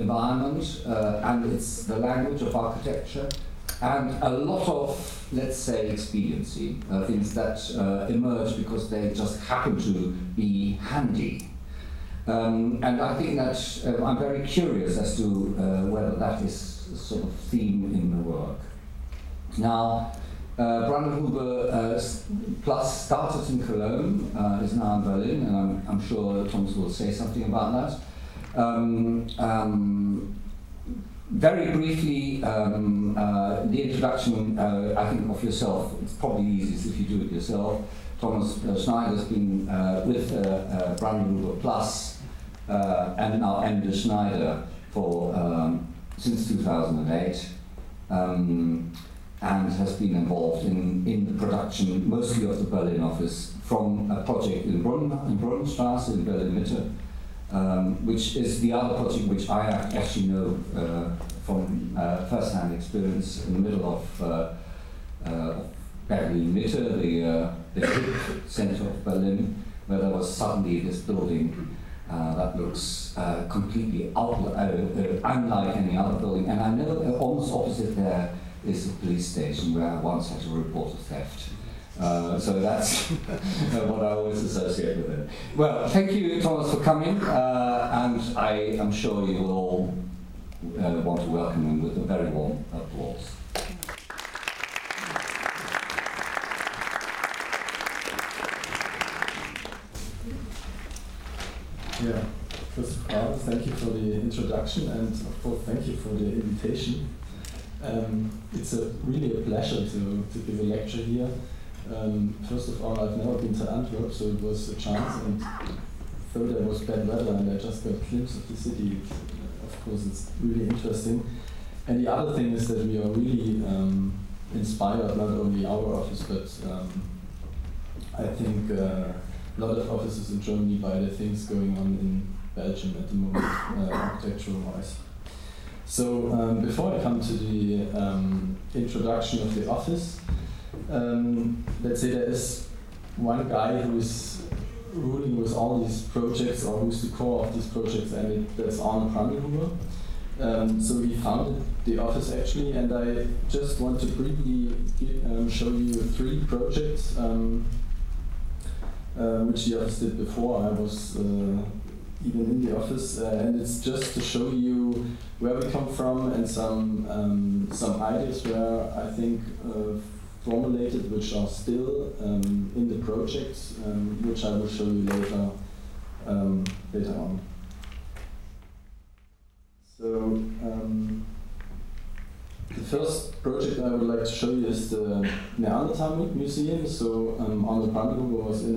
environment uh, and it's the language of architecture and a lot of, let's say, expediency, uh, things that uh, emerge because they just happen to be handy. Um, and I think that uh, I'm very curious as to uh, whether that is sort of theme in the work. Now, uh, Brandlhuber uh, Plus started in Cologne, uh, is now in Berlin, and I'm, I'm sure Thomas will say something about that. Um, um, very briefly, um, uh, the introduction, uh, I think, of yourself. It's probably easiest if you do it yourself. Thomas uh, Schneider's been uh, with uh, uh, Brandlhuber Plus uh, and now Emde Schneider for um, since 2008 um, and has been involved in, in the production mostly of the Berlin office from a project in Brunn, in Brunnenstraße in Berlin Mitte um, which is the other project which I actually know uh, from uh, first-hand experience in the middle of uh, uh, Berlin Mitte, the, uh, the hip center of Berlin, where there was suddenly this building that looks completely out, unlike any other building. And I know almost opposite there is a police station where I once had to report a theft. Uh, so that's what I always associate with it. Well, thank you, Thomas, for coming, uh, and I am sure you will all uh, want to welcome him with a very warm applause. Yeah, first of all, thank you for the introduction, and of course, thank you for the invitation. Um, it's a, really a pleasure to, to give a lecture here. Um, first of all, I've never been to Antwerp, so it was a chance. And third, there was bad weather, and I just got a glimpse of the city. Of course, it's really interesting. And the other thing is that we are really um, inspired, not only our office, but um, I think uh, a lot of offices in Germany by the things going on in Belgium at the moment, uh, architectural wise. So, um, before I come to the um, introduction of the office, um, let's say there is one guy who is ruling with all these projects or who's the core of these projects and it, that's Arno Brandlhuber. Um, so we founded the office actually and I just want to briefly um, show you three projects um, uh, which the office did before I was uh, even in the office uh, and it's just to show you where we come from and some um, some ideas where I think uh, formulated, which are still um, in the project, um, which I will show you later, um, later on. So um, the first project I would like to show you is the Neanderthal Museum. So um, Arno Brandlhuber was in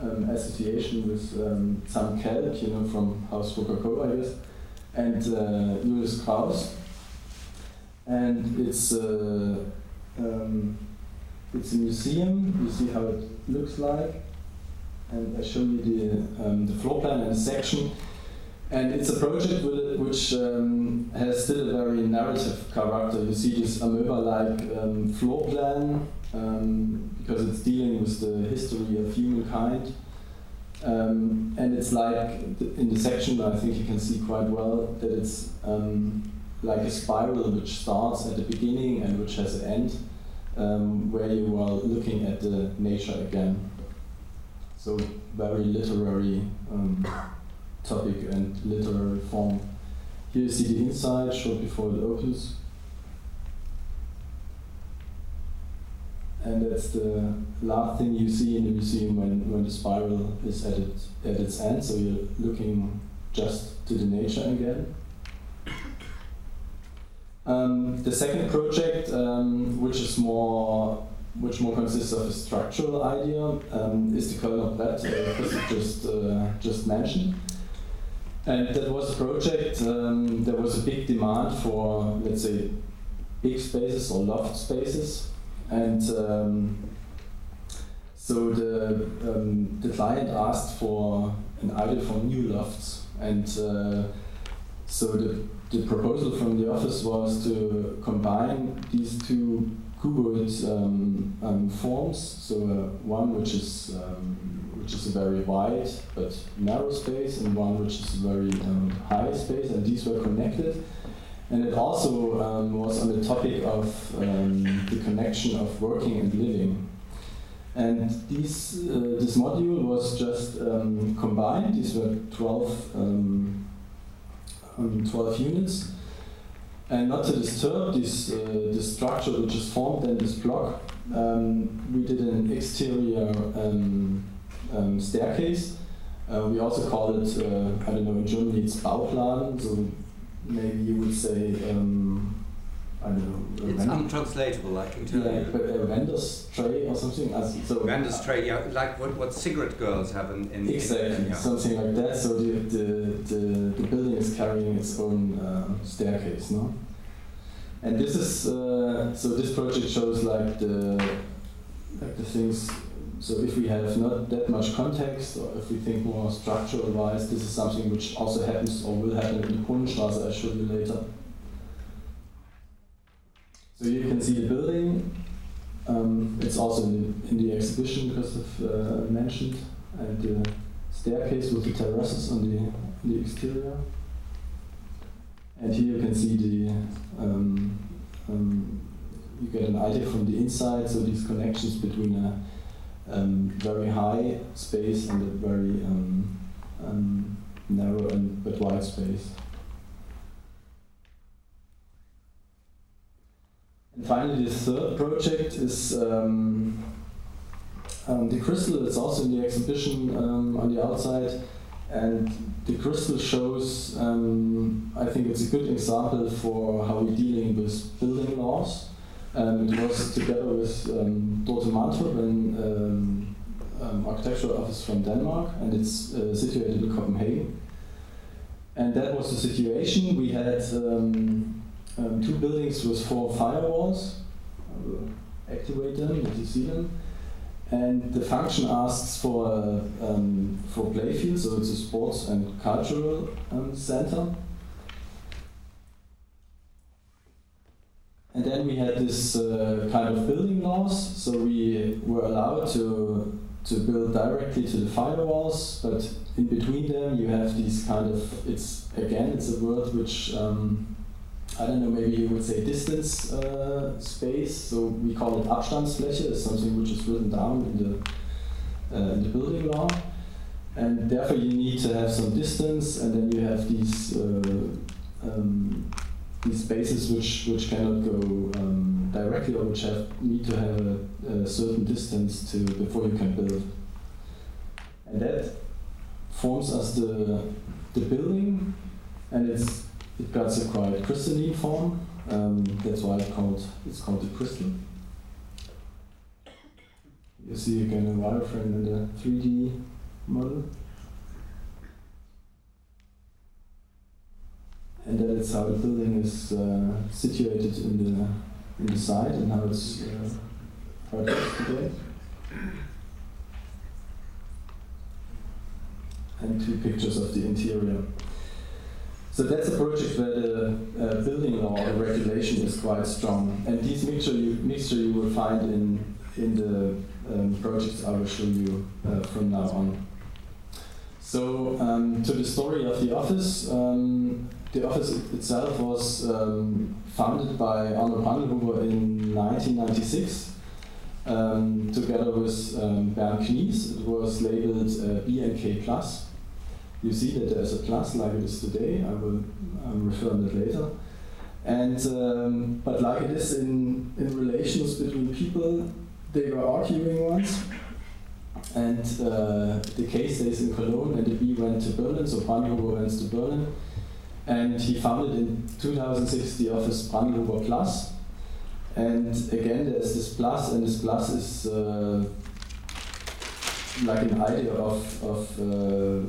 an association with um, Zamp Kelp, you know, from Haus-Rucker-Co, I guess, and uh, Julius. And it's uh, um, it's a museum. You see how it looks like, and I show you the um, the floor plan and the section. And it's a project which um, has still a very narrative character. You see this amoeba-like um, floor plan um, because it's dealing with the history of humankind. Um, and it's like in the section, I think you can see quite well that it's um, like a spiral which starts at the beginning and which has an end um, where you are looking at the nature again. So very literary um, topic and literary form. Here you see the inside, short before it opens. And that's the last thing you see in the museum when, when the spiral is at, it, at its end, so you're looking just to the nature again. Um, the second project, um, which is more, which more consists of a structural idea, um, is the Kölner Brett, uh, Chris just uh, just mentioned. And that was a project. Um, there was a big demand for, let's say, big spaces or loft spaces, and um, so the um, the client asked for an idea for new lofts, and uh, so the the proposal from the office was to combine these two cuboid um, um, forms. So uh, one which is um, which is a very wide but narrow space, and one which is a very um, high space, and these were connected. And it also um, was on the topic of um, the connection of working and living. And these, uh, this module was just combined, these were 12, um, 12 units. And not to disturb this, uh, this structure which is formed in this block, um, we did an exterior um, um, staircase. Uh, we also call it, uh, I don't know, in Germany it's Bauchladen, so maybe you would say, um, I don't know. It's untranslatable, I can tell yeah, you. But a vendor's tray or something. As, so vendor's tray, yeah, like what, what cigarette girls have in, in exactly in, yeah. something like that. So the, the, the, the building is carrying its own uh, staircase, no? And this is uh, so this project shows like the like the things. So if we have not that much context, or if we think more structural wise, this is something which also happens or will happen in the Brunnenstraße. I'll show you later. So you can see the building. Um, it's also in the, in the exhibition because of uh, mentioned, and the staircase with the terraces on the, the exterior. And here you can see the um, um, you get an idea from the inside, so these connections between a um, very high space and a very um, um, narrow and but wide space. And finally, the third project is um, um, the crystal. It's also in the exhibition um, on the outside, and the crystal shows. I think it's a good example for how we're dealing with building laws. Um, it was together with um, Dorte Mandrup, an um, um, architectural office from Denmark, and it's uh, situated in Copenhagen. And that was the situation. We had um, um, two buildings with four firewalls. I will activate them, you see them. And the function asks for a, um, for playfield, so it's a sports and cultural center. And then we had this uh, kind of building laws, so we were allowed to to build directly to the firewalls, but in between them you have these kind of it's again it's a word which um, I don't know maybe you would say distance uh, space. So we call it Abstandsfläche. It's something which is written down in the uh, in the building law, and therefore you need to have some distance, and then you have these. Uh, um, these spaces which, which cannot go um, directly or which have, need to have a, a, certain distance to before you can build. And that forms as the, the building and it's, it got a quite crystalline form. Um, that's why it's called, it's called the crystal. You see again a wireframe in the 3D model. and that is how the building is uh, situated in the in the site and how it's uh, how it is today. And two pictures of the interior. So that's a project where the uh, building law or regulation is quite strong. And these mixture you, mixture you will find in in the um, projects I will show you uh, from now on. So um, to the story of the office, um, the office itself was um, founded by Arno Brandlhuber in 1996 um, together with um, Bernd Kniess. It was labeled uh, BNK Plus. You see that there's a plus like it is today. I will um, refer on that later. And um, but like it is in in relations between people, they were arguing once. And uh, the K stays in Cologne, and the B went to Berlin. So Brandlhuber went to Berlin, and he founded in 2006 the office Brandlhuber Plus. And again, there's this plus, and this plus is uh, like an idea of, of uh,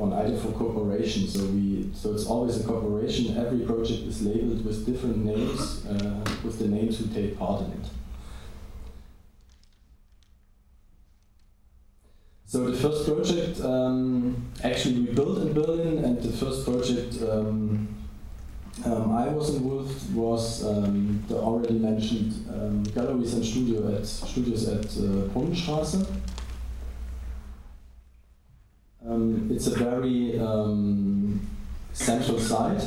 an idea for cooperation. So we, so it's always a corporation. Every project is labeled with different names, uh, with the names who take part in it. So the first project, um, actually we built in Berlin, and the first project um, um, I was involved was um, the already mentioned um, galleries and studio at, studios at uh, Brunnenstraße. It's a very um, central site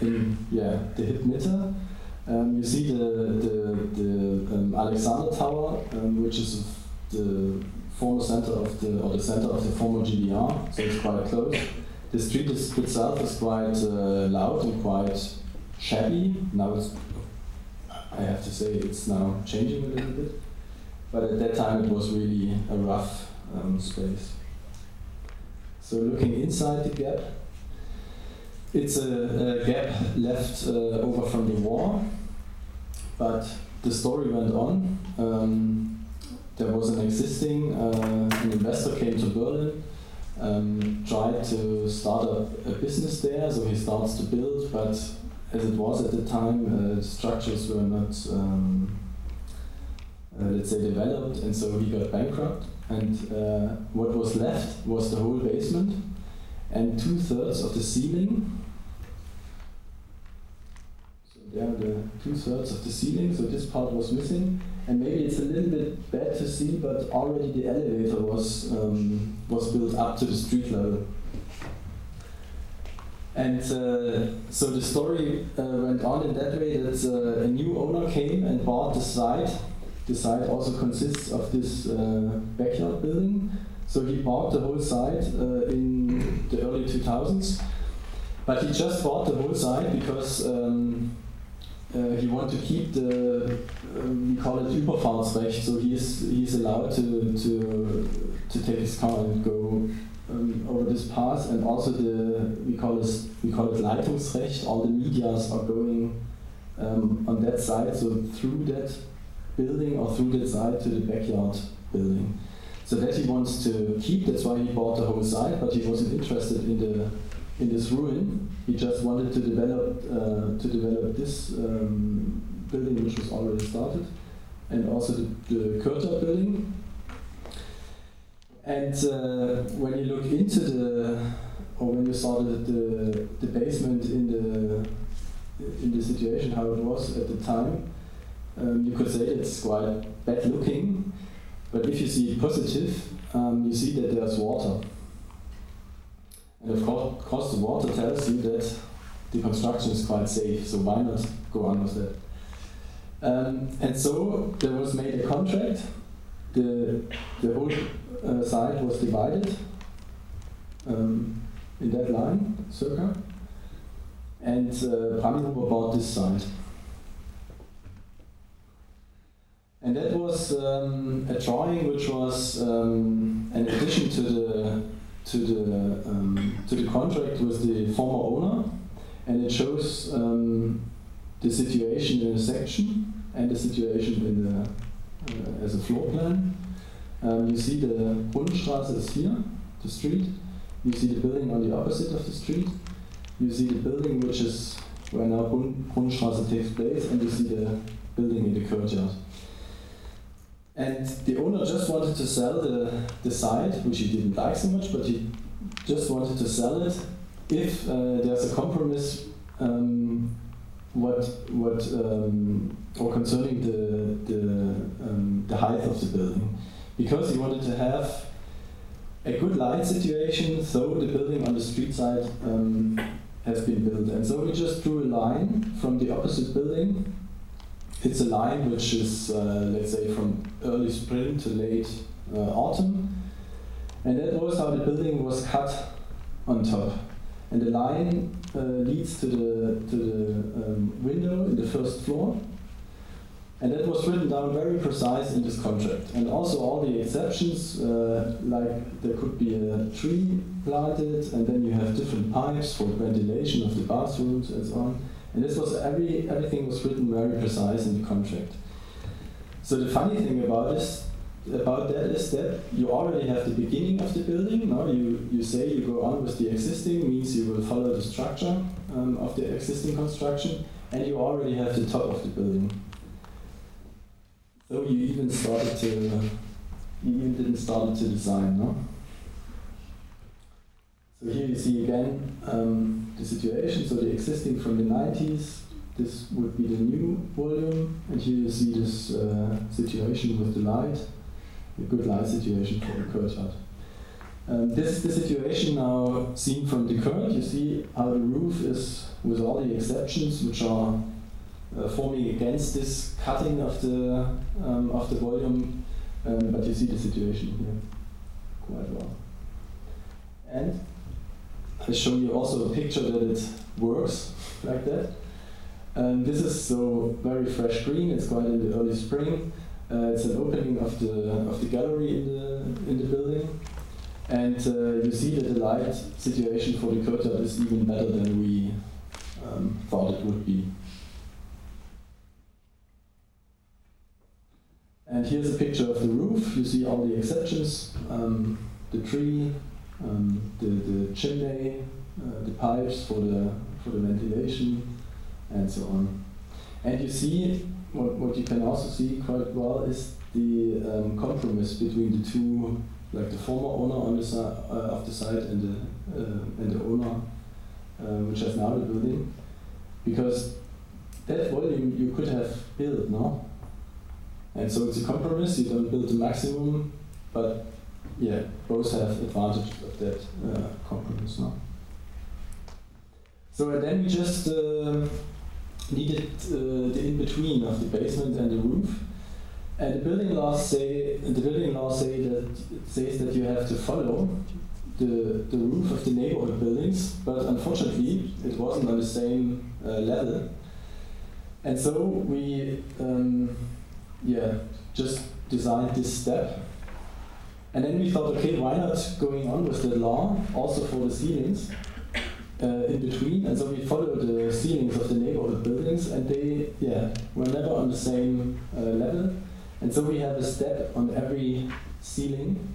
in yeah the hip Mitte. Um, you see the the, the um, Alexander Tower, um, which is the former center of the or the center of the former GDR, so it's quite close. The street is, itself is quite uh, loud and quite shabby. Now it's, I have to say, it's now changing a little bit. But at that time, it was really a rough um, space. So looking inside the gap, it's a, a gap left uh, over from the war, but the story went on. Um, there was an existing, uh, an investor came to Berlin, um, tried to start up a business there, so he starts to build, but as it was at the time, uh, structures were not, um, uh, let's say, developed, and so he got bankrupt. And uh, what was left was the whole basement and two thirds of the ceiling. So there are the two thirds of the ceiling, so this part was missing. And maybe it's a little bit bad to see, but already the elevator was, um, was built up to the street level. And uh, so the story uh, went on in that way that uh, a new owner came and bought the site. The site also consists of this uh, backyard building. So he bought the whole site uh, in the early 2000s. But he just bought the whole site because um, uh, he wanted to keep the, we call it Überfahrtsrecht, so he's, he's allowed to, to, to take his car and go um, over this path, and also the we call it we call it Leitungsrecht. All the medias are going um, on that side, so through that building or through that side to the backyard building. So that he wants to keep. That's why he bought the whole site, but he wasn't interested in the in this ruin. He just wanted to develop uh, to develop this um, building, which was already started, and also the, the building, and uh, when you look into the, or when you saw the, the, the basement in the in the situation how it was at the time, um, you could say it's quite bad looking. But if you see positive, um, you see that there's water. And of course, of course, the water tells you that the construction is quite safe, so why not go on with that? Um, and so there was made a contract. The, the whole uh, site was divided um, in that line, circa. And uh, Brandlhuber bought this site. And that was um, a drawing which was um, an addition to the to the um, to the contract with the former owner, and it shows um, the situation in a section and the situation in the uh, as a floor plan. Um, you see the Brunnenstraße is here, the street. You see the building on the opposite of the street. You see the building which is where now Brunnenstraße takes place, and you see the building in the courtyard. And the owner just wanted to sell the, the site, which he didn't like so much, but he just wanted to sell it if uh, there's a compromise um, what what um, or concerning the the um, the height of the building, because he wanted to have a good light situation, so the building on the street side um, has been built, and so we just drew a line from the opposite building it's a line which is, uh, let's say, from early spring to late uh, autumn. And that was how the building was cut on top. And the line uh, leads to the, to the um, window in the first floor. And that was written down very precise in this contract. And also all the exceptions, uh, like there could be a tree planted, and then you have different pipes for ventilation of the bathrooms and so on. And this was every everything was written very precise in the contract. So the funny thing about this about that is that you already have the beginning of the building. Now you, you say you go on with the existing means you will follow the structure um, of the existing construction, and you already have the top of the building. So you even started to you even didn't start to design, no? So here you see again um, the situation, so the existing from the 90s, this would be the new volume, and here you see this uh, situation with the light, a good light situation for the courtyard. Um, this is the situation now seen from the current. You see how the roof is, with all the exceptions, which are uh, forming against this cutting of the um, of the volume. Um, but you see the situation here quite well. And I show you also a picture that it works like that. Um, this is so very fresh green. It's quite in the early spring. Uh, it's an opening of the of the gallery in the in the building, and uh, you see that the light situation for the courtyard is even better than we um, thought it would be. And here's a picture of the roof. You see all the exceptions: um, the tree, um, the the chimney, uh, the pipes for the for the ventilation, and so on. And you see what, what you can also see quite well is the um, compromise between the two, like the former owner on the side uh, of the site and the uh, and the owner, uh, which has now the building, because that volume you could have built, no. And so it's a compromise. You don't build the maximum, but yeah, both have advantages of that uh, compromise. So and then we just uh, needed uh, the in-between of the basement and the roof. And the building laws say the building laws say that it says that you have to follow the, the roof of the neighborhood buildings, but unfortunately it wasn't on the same uh, level. And so we um, yeah just designed this step. And then we thought, okay, why not going on with the law also for the ceilings? uh, in between, and so we follow the ceilings of the neighborhood buildings, and they, yeah, were never on the same uh, level, and so we have a step on every ceiling,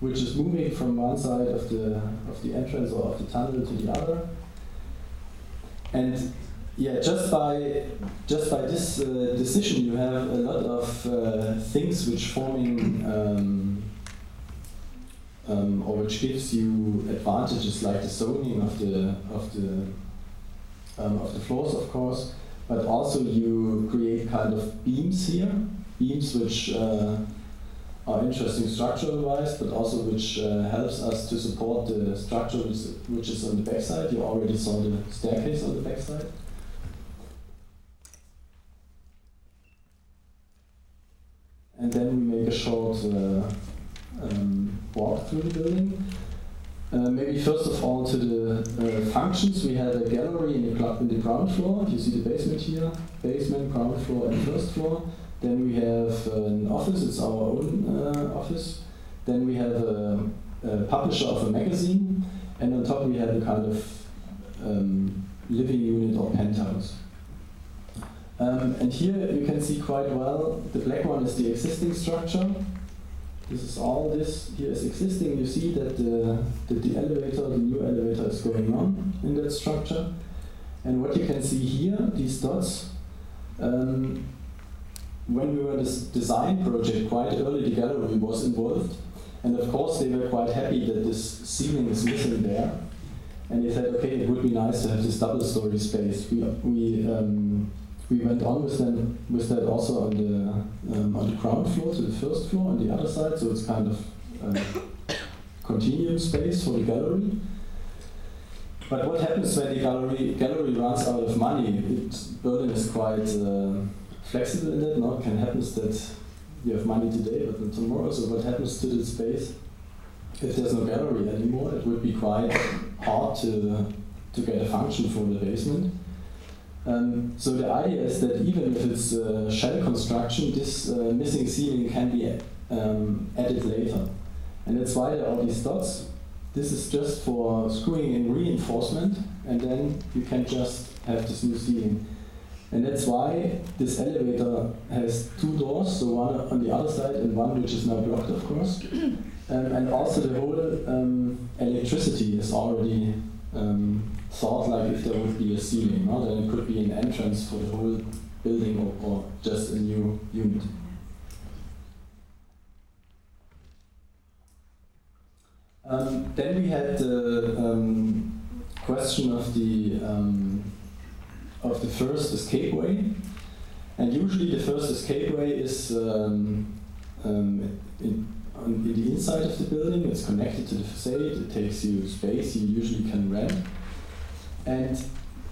which is moving from one side of the of the entrance or of the tunnel to the other, and yeah, just by just by this uh, decision, you have a lot of uh, things which forming. Um, um, or which gives you advantages like the zoning of the of the um, of the floors, of course, but also you create kind of beams here, beams which uh, are interesting structural wise, but also which uh, helps us to support the structure which, which is on the backside. You already saw the staircase on the backside. And then we make a short uh, um, walk through the building. Uh, maybe first of all to the uh, functions. We had a gallery in the, in the ground floor. You see the basement here, basement, ground floor, and first floor. Then we have uh, an office. It's our own uh, office. Then we have a, a, publisher of a magazine, and on top we have a kind of um, living unit or penthouse. Um, and here you can see quite well. The black one is the existing structure. This is all this here is existing. You see that the, that the elevator, the new elevator is going on in that structure. And what you can see here, these dots, um, when we were in this design project, quite early the gallery was involved. And of course they were quite happy that this ceiling is missing there. And they said, okay, it would be nice to have this double story space. We, we um, we went on with them with that also on the um, on the ground floor to the first floor on the other side, so it's kind of um, continuum space for the gallery. But what happens when the gallery gallery runs out of money? It, Berlin is quite uh, flexible in that. No, it can happen that you have money today, but not tomorrow. So what happens to the space if there's no gallery anymore? It would be quite hard to to get a function for the basement. Um, so the idea is that even if it's a shell construction, this uh, missing ceiling can be um, added later. And that's why there are these dots. This is just for screwing in reinforcement, and then you can just have this new ceiling. And that's why this elevator has two doors, so one on the other side and one which is now blocked, of course. Um, and also the whole um, electricity is already um, thought like if there would be a ceiling, no? then it could be an entrance for the whole building or, or just a new unit. Um, then we had the um, question of the um, of the first escape way, and usually the first escape way is um, um, in, on, in the inside of the building. It's connected to the facade. It takes you space you usually can rent. And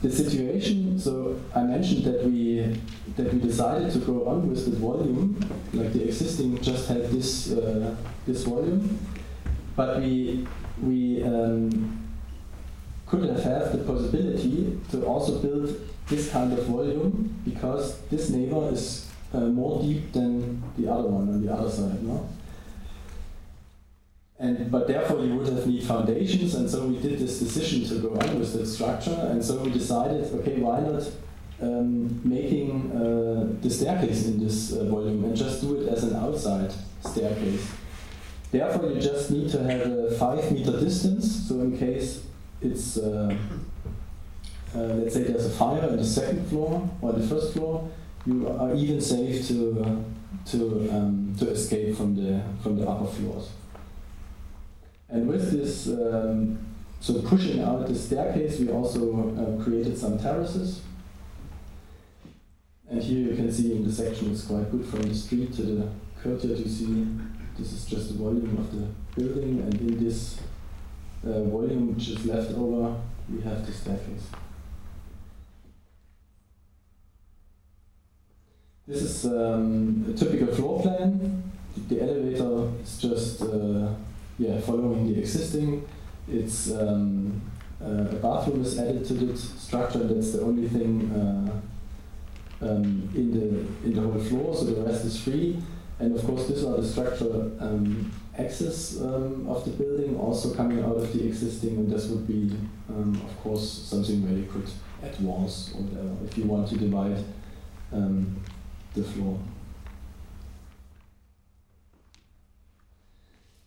the situation. So I mentioned that we that we decided to go on with the volume, like the existing just had this uh, this volume, but we we um, could have had the possibility to also build this kind of volume because this neighbor is uh, more deep than the other one on the other side, no? And, but therefore you would have need foundations, and so we did this decision to go on with that structure, and so we decided, okay, why not um, making uh, the staircase in this uh, volume and just do it as an outside staircase. Therefore, you just need to have a five meter distance, so in case it's, uh, uh let's say there's a fire in the second floor or the first floor, you are even safe to, to, um, to escape from the, from the upper floors. And with this, um, so pushing out the staircase, we also uh, created some terraces. And here you can see in the section it's quite good from the street to the courtyard. You see this is just the volume of the building, and in this uh, volume which is left over, we have the staircase. This is um, a typical floor plan. The elevator is just uh, yeah, following the existing. It's um, uh, a bathroom is added to the structure. That's the only thing uh, um, in the in the whole floor. So the rest is free. And of course, these are the structural um, access um, of the building, also coming out of the existing. And this would be, um, of course, something where you could add walls or whatever if you want to divide um, the floor.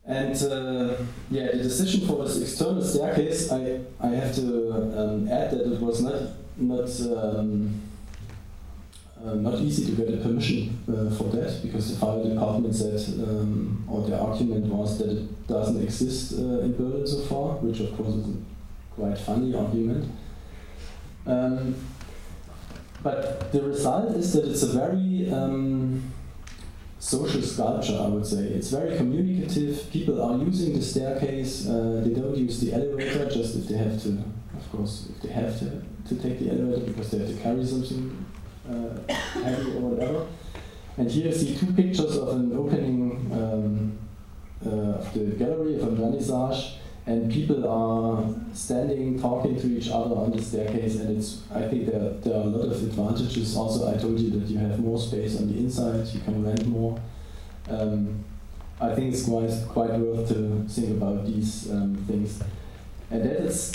And uh, yeah, the decision for this external staircase, I, I have to um, add that it was not not um, uh, not easy to get a permission uh, for that because the fire department said, um, or the argument was that it doesn't exist uh, in Berlin so far, which of course is a quite funny argument. Um, but the result is that it's a very um, social sculpture, I would say. It's very communicative. People are using the staircase. Uh, they don't use the elevator just if they have to, of course, if they have to, to take the elevator because they have to carry something uh, heavy or whatever. And here you see two pictures of an opening um, uh, of the gallery, of a vernissage, and people are standing, talking to each other on the staircase, and it's. I think there, there are a lot of advantages. Also, I told you that you have more space on the inside, you can rent more. Um, I think it's quite quite worth to think about these um, things, and that is.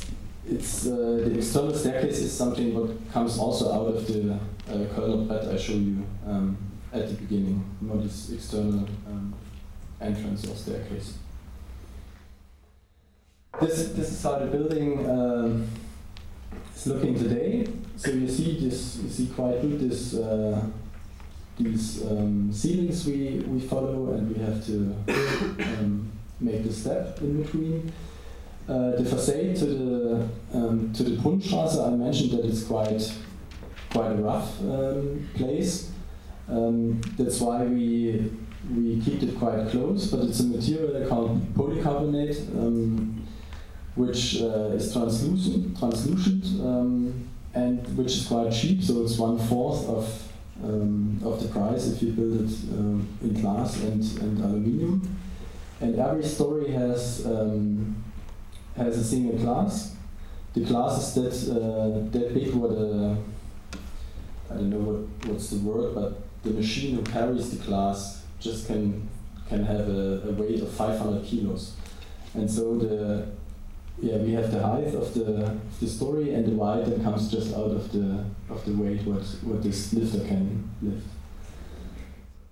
It's uh, the external staircase is something what comes also out of the uh, Kölner Brett I showed you um, at the beginning, not this external um, entrance or staircase this, this is how the building um, is looking today. So you see this, you see quite good this uh, these um, ceilings we, we follow, and we have to um, make the step in between. Uh, the facade to the um, to the Brunnenstraße, I mentioned that it's quite quite a rough um, place. That's why we we keep it quite close, but it's a material called polycarbonate. Um, which uh, is translucent, translucent um, and which is quite cheap, so it's one fourth of um, of the price if you build it um, in glass and, and aluminium. And every story has um, has a single glass. The glass is that uh, that big what a I don't know what, what's the word, but the machine who carries the glass just can can have a, a weight of 500 kilos. And so the yeah, we have the height of the, the story and the weight that comes just out of the of the weight what what this lifter can lift.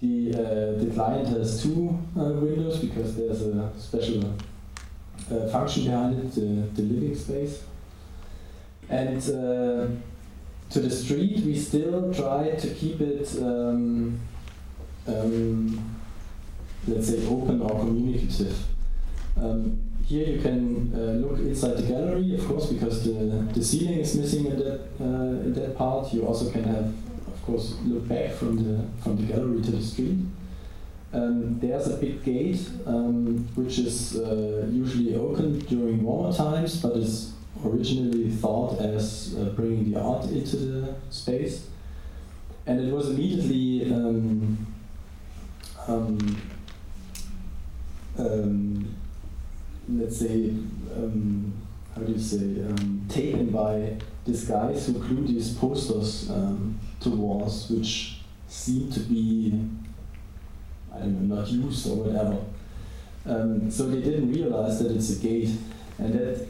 The uh, the client has two uh, windows because there's a special uh, function behind it, the, the living space. And uh, to the street, we still try to keep it, um, um, let's say, open or communicative. Um, here you can uh, look inside the gallery, of course, because the, the ceiling is missing in that uh, in that part. You also can have, of course, look back from the from the gallery to the street. um, there's a big gate um, which is uh, usually open during warmer times, but is originally thought as uh, bringing the art into the space. And it was immediately um, um, um let's say, um, how do you say, um, taken by these guys who glue these posters to walls, which seem to be I don't know, not used or whatever. Um, so they didn't realize that it's a gate, and that.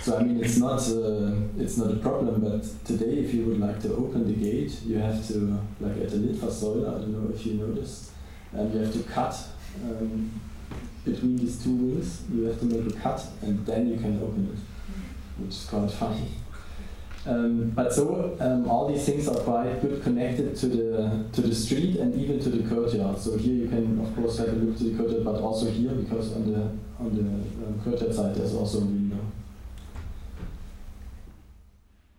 So I mean, it's not uh, it's not a problem. But today, if you would like to open the gate, you have to like at the Litfaßsäule. I don't know if you noticed, and you have to cut um, between these two wheels. You have to make a cut, and then you can open it, which is quite funny. Um, but so um, all these things are quite good connected to the to the street and even to the courtyard. So here you can of course have a look to the courtyard, but also here because on the on the um, courtyard side there's also a window.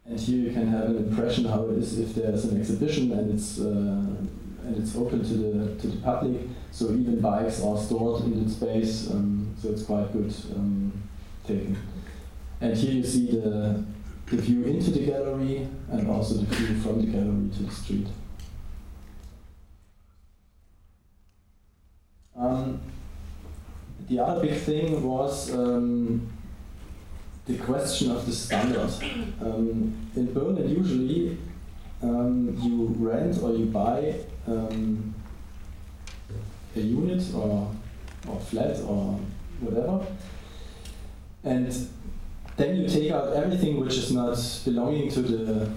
And here you can have an impression how it is if there's an exhibition and it's uh, and it's open to the to the public. So even bikes are stored in the space. Um, so it's quite good um, taken. And here you see the the view into the gallery and also the view from the gallery to the street. Um, the other big thing was um, the question of the standard. Um, in Berlin, usually um, you rent or you buy um, a unit or, or flat or whatever, and then you take out everything which is not belonging to the,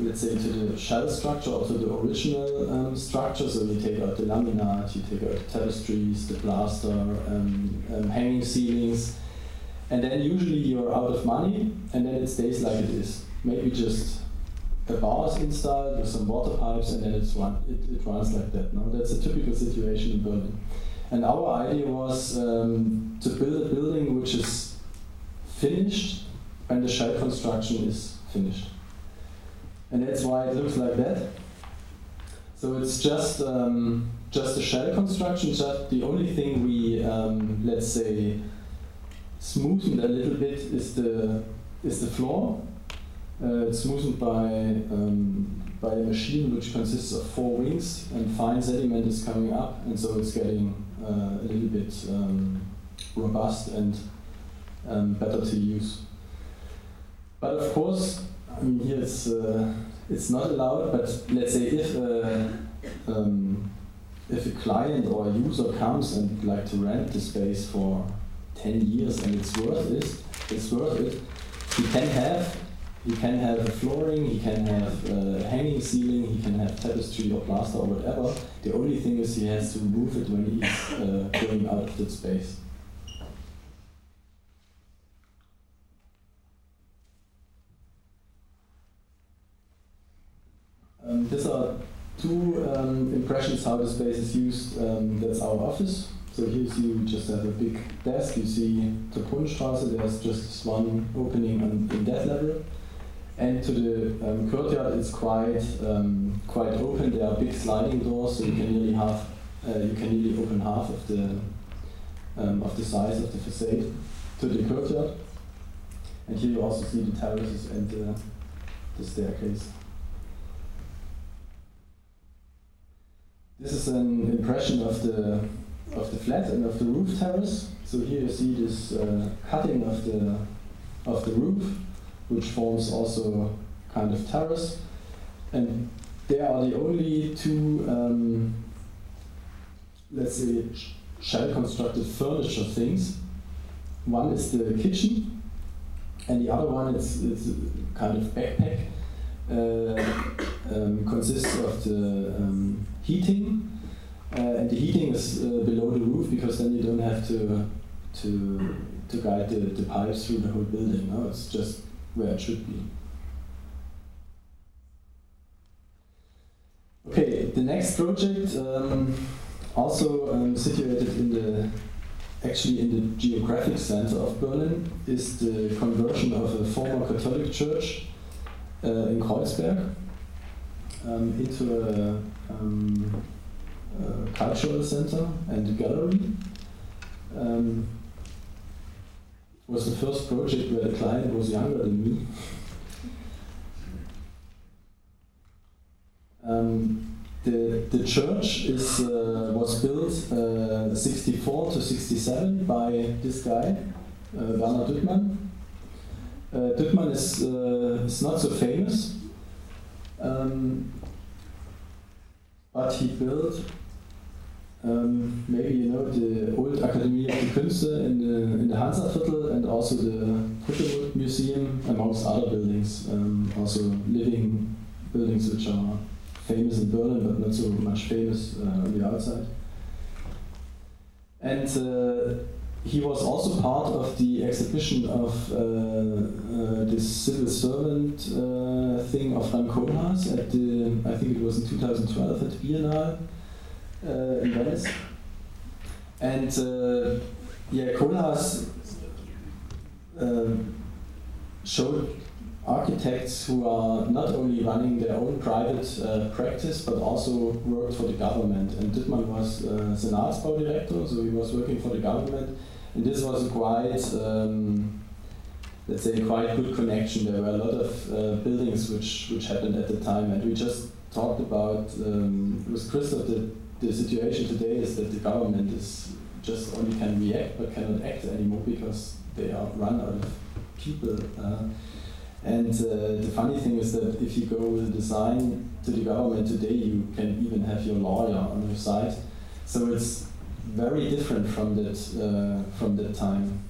let's say, to the shell structure or to the original um, structure. So you take out the laminate, you take out the tapestries, the plaster, um, um, hanging ceilings, and then usually you're out of money, and then it stays like it is. Maybe just a is installed with some water pipes, and then it's run, it, it runs like that. No? That's a typical situation in Berlin. And our idea was um, to build a building which is finished when the shell construction is finished. And that's why it looks like that. So it's just um, just a shell construction. Just the only thing we um, let's say smoothened a little bit is the is the floor. Uh, it's smoothened by um, by a machine which consists of four wings, and fine sediment is coming up, and so it's getting uh, a little bit um, robust and um, better to use. But of course, I mean here it's uh, it's not allowed. But let's say if a, if a client or a user comes and would like to rent the space for ten years and it's worth it, it's worth it. He can have he can have a flooring, he can have uh, hanging ceiling, he can have tapestry or plaster or whatever. The only thing is he has to move it when he's uh, going out of that space. Um, these are two um, impressions how the space is used. Um, that's our office. So here you just have a big desk. You see the Brunnenstraße, there's just one opening on, in that level. And to the um, courtyard, it's quite um, quite open. There are big sliding doors, so you can nearly half uh, you can nearly open half of the um, of the size of the facade to the courtyard. And here you also see the terraces and uh, the staircase. This is an impression of the of the flat and of the roof terrace. So here you see this uh, cutting of the of the roof, which forms also kind of terrace, and they are the only two, um, let's say, shell constructed furniture things. One is the kitchen, and the other one is, is kind of backpack. Uh, um, consists of the um, heating, uh, and the heating is uh, below the roof because then you don't have to to to guide the, the pipes through the whole building. No, it's just where it should be. Okay, the next project, um, also um, situated in the actually in the geographic center of Berlin, is the conversion of a former Catholic church uh, in Kreuzberg um, into a um, uh, cultural center and gallery. Was the first project where the client was younger than me. Um, the, the church is, uh, was built uh, 64 to 67 by this guy, uh, Werner Düttmann. Uh, Düttmann is, uh, is not so famous, um, but he built um, maybe you know the old Academy of the Künste in the in the Hansaviertel and also the Hüttewood Museum, amongst other buildings, um, also living buildings which are famous in Berlin but not so much famous uh, on the outside. And uh, he was also part of the exhibition of uh, uh, this civil servant uh, thing of Rem Koolhaas at the, I think it was in 2012 at Biennale in Venice. And uh, yeah, Koolhaas um, showed architects who are not only running their own private uh, practice but also worked for the government. And Düttmann was uh, Senatsbaudirektor, so he was working for the government. And this was quite, um, let's say, quite good connection. There were a lot of uh, buildings which, which happened at the time, and we just talked about um, with Christoph that the situation today is that the government is just only can react but cannot act anymore because they are run out of people. Uh, and uh, the funny thing is that if you go with a design to the government today, you can even have your lawyer on your side. So it's very different from that uh, from that time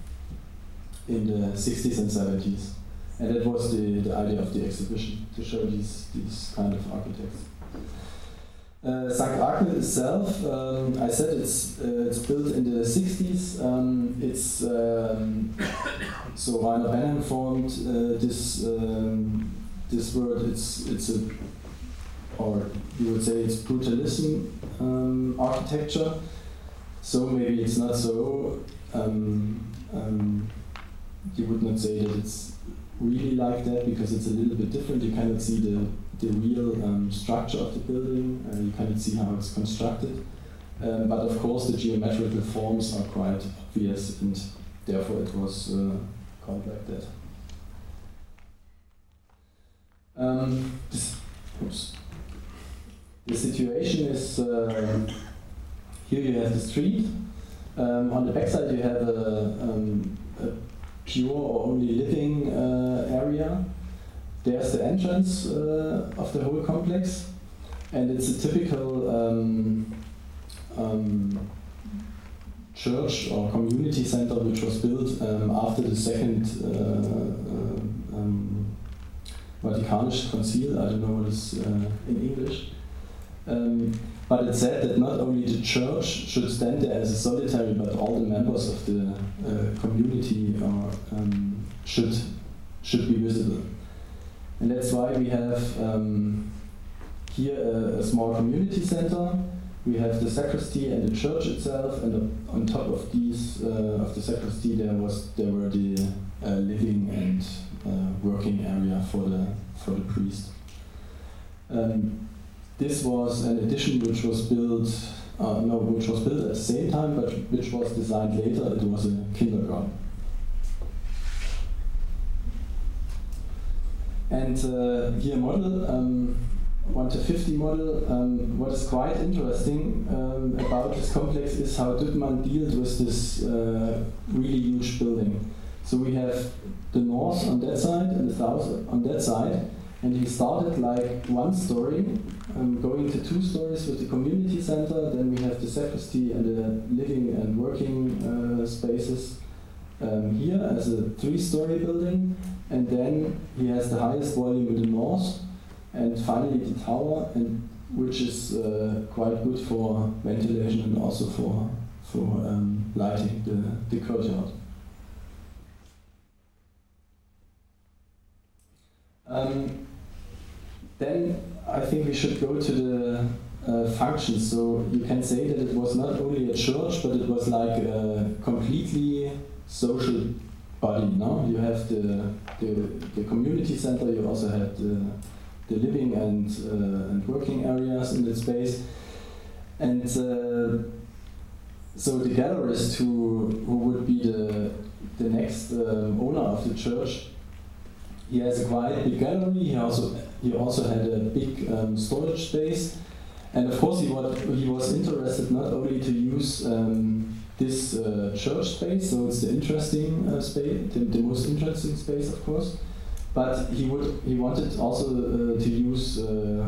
in the 60s and 70s. And that was the, the idea of the exhibition to show these these kind of architects. Uh, St. Itself, um, I said it's uh, it's built in the 60s. Um, it's um, so Reyner Banham formed uh, this this word. It's it's a or you would say it's brutalism architecture. So maybe it's not so. You would not say that it's really like that because it's a little bit different. You cannot see the the real um, structure of the building. Uh, you cannot see how it's constructed. Um, but of course, the geometrical forms are quite obvious, and therefore it was uh, called like that. Um, this, oops. The situation is uh, here you have the street. Um, on the backside, you have a, um, a pure or only living uh, area there's the entrance uh, of the whole complex, and it's a typical um, um, church or community center which was built um, after the second uh, uh, um, Vaticanische Concile. I don't know what is uh, in English. Um, but it said that not only the church should stand there as a solitary, but all the members of the uh, community are, um, should should be visible. And that's why we have um, here a, a, small community center. We have the sacristy and the church itself, and on top of these, uh, of the sacristy, there was there were the uh, living and uh, working area for the for the priest. Um, this was an addition which was built, uh, no, which was built at the same time, but which was designed later. It was a kindergarten. And uh, here model, um, 1 to 50 model, um, what is quite interesting um, about this complex is how Düttmann deals with this uh, really huge building. So we have the north on that side and the south on that side, and he started like one story, um, going to two stories with the community center. Then we have the sacristy and the living and working uh, spaces um, here as a three-story building, and then he has the highest volume in the north, and finally the tower, and which is uh, quite good for ventilation and also for for um, lighting the, the courtyard. Um, then I think we should go to the uh, functions. So you can say that it was not only a church, but it was like a completely social body. No, you have the, the, the community center. You also have the, the living and uh, and working areas in that space. And uh, so the gallerist who, who would be the, the next um, owner of the church, he has a quite big gallery. He also he also had a big um, storage space, and of course he was he was interested not only to use um, this uh, church space, so it's the interesting uh, space, the, the, most interesting space, of course, but he would he wanted also uh, to use uh,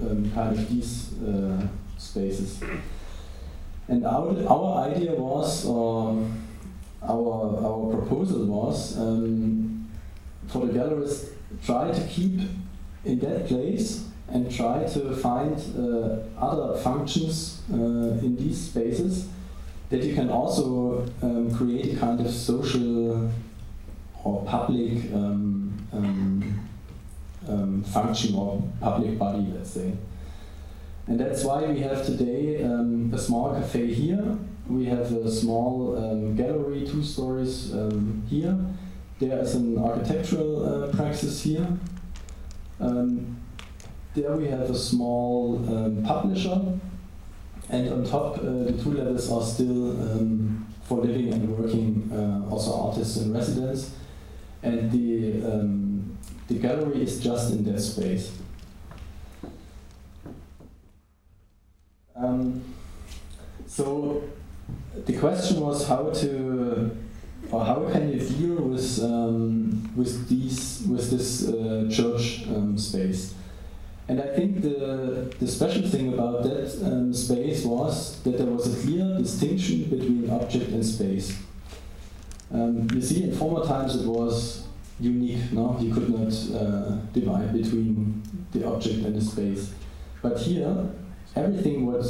um, kind of these uh, spaces. And our, our idea was, um, our, our proposal was, um, for the gallerist, try to keep in that place and try to find uh, other functions in these spaces that you can also um, create a kind of social or public um, um, um, function or public body, let's say. And that's why we have today um, a small cafe here. We have a small um, gallery, two stories um, here. There is an architectural uh, praxis here. There we have a small publisher. And on top, uh, the two levels are still um, for living and working, uh, also artists in residence. And the, the gallery is just in that space. Um, so the question was how to, or how can you deal with um, with these with this uh, church um, space? And I think the the special thing about that um, space was that there was a clear distinction between object and space. Um, you see, in former times it was unique. No, you could not uh, divide between the object and the space. But here, everything what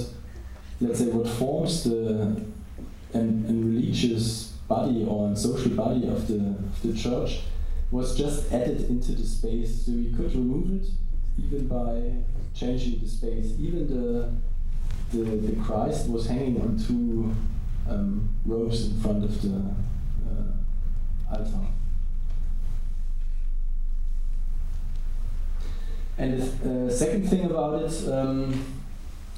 let's say what forms the and, religious body or social body of the of the church was just added into the space so we could remove it even by changing the space even the the, the Christ was hanging on two um, ropes in front of the uh, altar and the uh, second thing about it um,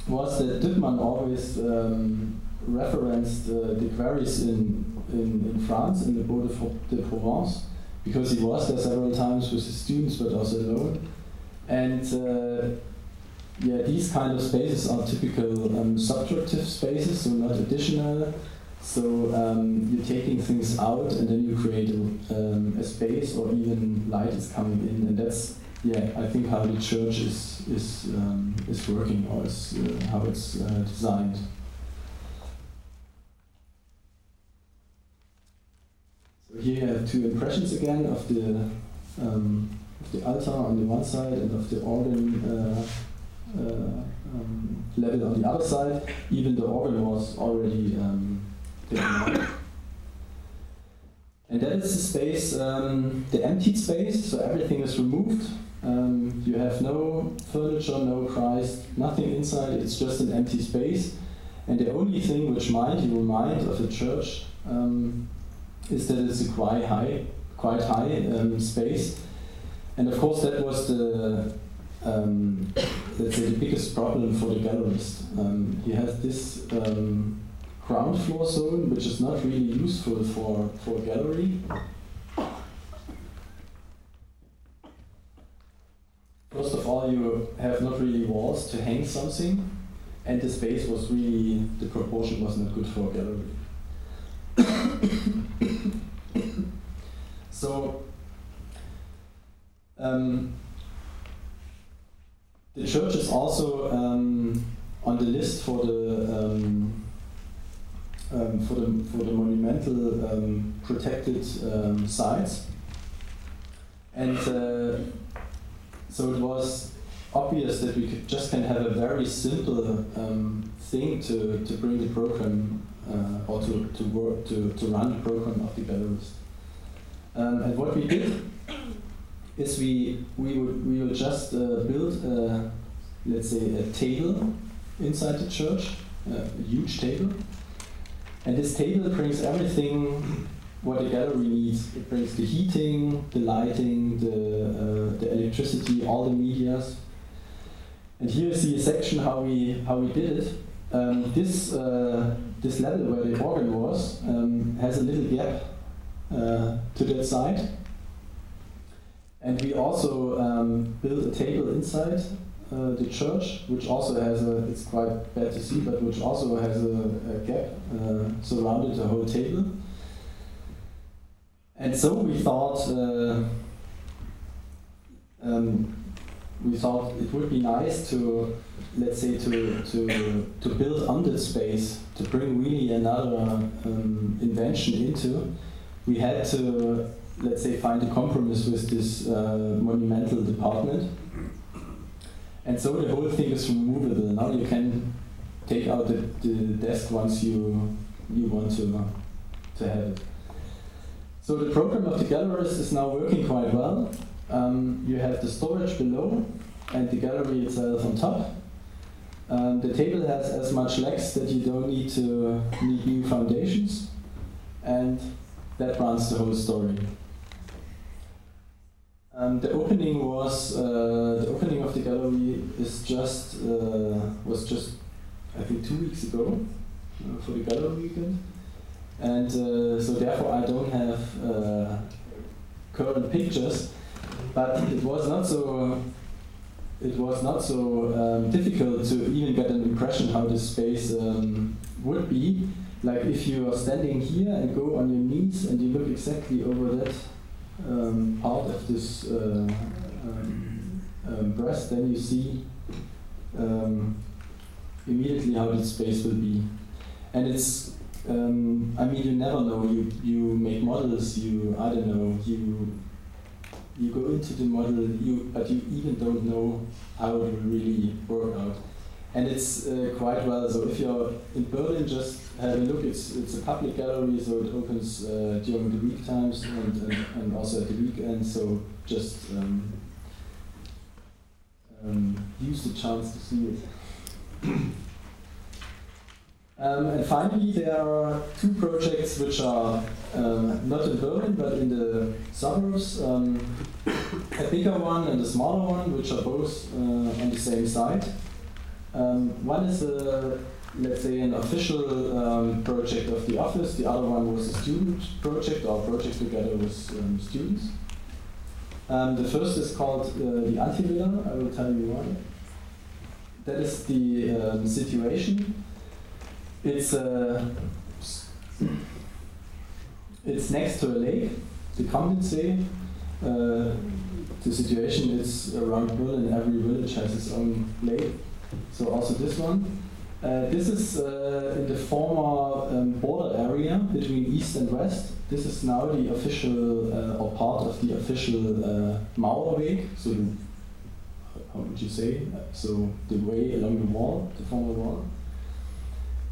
was that Düttmann always um, referenced uh, the quarries in, in, in, France, in the Baux de Provence, because he was there several times with his students, but also alone. And uh, yeah, these kind of spaces are typical um, subtractive spaces, so not additional. So um, you're taking things out and then you create a, um, a space or even light is coming in, and that's yeah, I think how the church is is um, is working or is, uh, how it's uh, designed. So here you have two impressions again of the um, the altar on the one side and of the organ uh, uh um, level on the other side. Even the organ was already um. And that is the space, um, the empty space, so everything is removed um, you have no furniture, no Christ, nothing inside, it's just an empty space. And the only thing which might you remind of a church um, is that it's a quite high, quite high um, space. And of course, that was the um, let's say the biggest problem for the gallerist. Um, he has this um, ground floor zone, which is not really useful for for a gallery. First of all, you have not really walls to hang something, and the space was really, the proportion was not good for a gallery. so, um, the church is also um, on the list for the um, um, for the for the monumental um, protected sites, and uh, so it was obvious that we just can have a very simple thing to, to bring the program uh, or to, to work to, to run the program of the Belarus. Um, and what we did is we we would we will just uh, build a, let's say a table inside the church, a huge table, and this table brings everything what the gallery needs. It brings the heating, the lighting, the, uh, the electricity, all the medias. And here you see a section how we how we did it. Um, this uh, this level where the organ was um, has a little gap uh, to that side, and we also um, built a table inside uh, the church, which also has a. It's quite bad to see, but which also has a, a gap uh, surrounded the whole table. And so we thought. Uh, um, we thought it would be nice to, let's say, to to to build on this space to bring really another um, invention into. We had to, let's say, find a compromise with this uh, monumental department, and so the whole thing is removable. Now you can take out the, the desk once you you want to to have it. So the program of the galleries is now working quite well. Um, you have the storage below and the gallery itself on top. Um, the table has as much legs that you don't need to need new foundations, and that runs the whole story. Um, the opening was uh, the opening of the gallery is just uh, was just I think two weeks ago uh, for the gallery weekend, and uh, so therefore I don't have uh, current pictures but it was not so it was not so um, difficult to even get an impression how this space um, would be. Like if you are standing here and go on your knees and you look exactly over that um, part of this uh, um, um, breast, then you see um, immediately how this space will be. And it's, I mean, you never know. You you make models. You I don't know. You you go into the model, you but you even don't know how it will really work out. And it's uh, quite well. So if you're in Berlin, just have a look. It's it's a public gallery, so it opens uh, during the week times and, and, and, also at the weekend. So just um, um, use the chance to see it. Um, and finally, there are two projects which are uh, not in Berlin but in the suburbs. Um, a bigger one and a smaller one, which are both uh, on the same site. Um, one is a, let's say, an official um, project of the office. The other one was a student project or project together with um, students. Um, the first is called uh, the Antivilla. I will tell you why. That is the situation it's uh, it's next to a lake, the Krampnitzsee. Uh, the situation is around Berlin, every village has its own lake. So also this one. Uh, this is uh, in the former um, border area between east and west. This is now the official uh, or part of the official uh, Mauerweg. So the, how would you say? So the way along the wall, the former wall.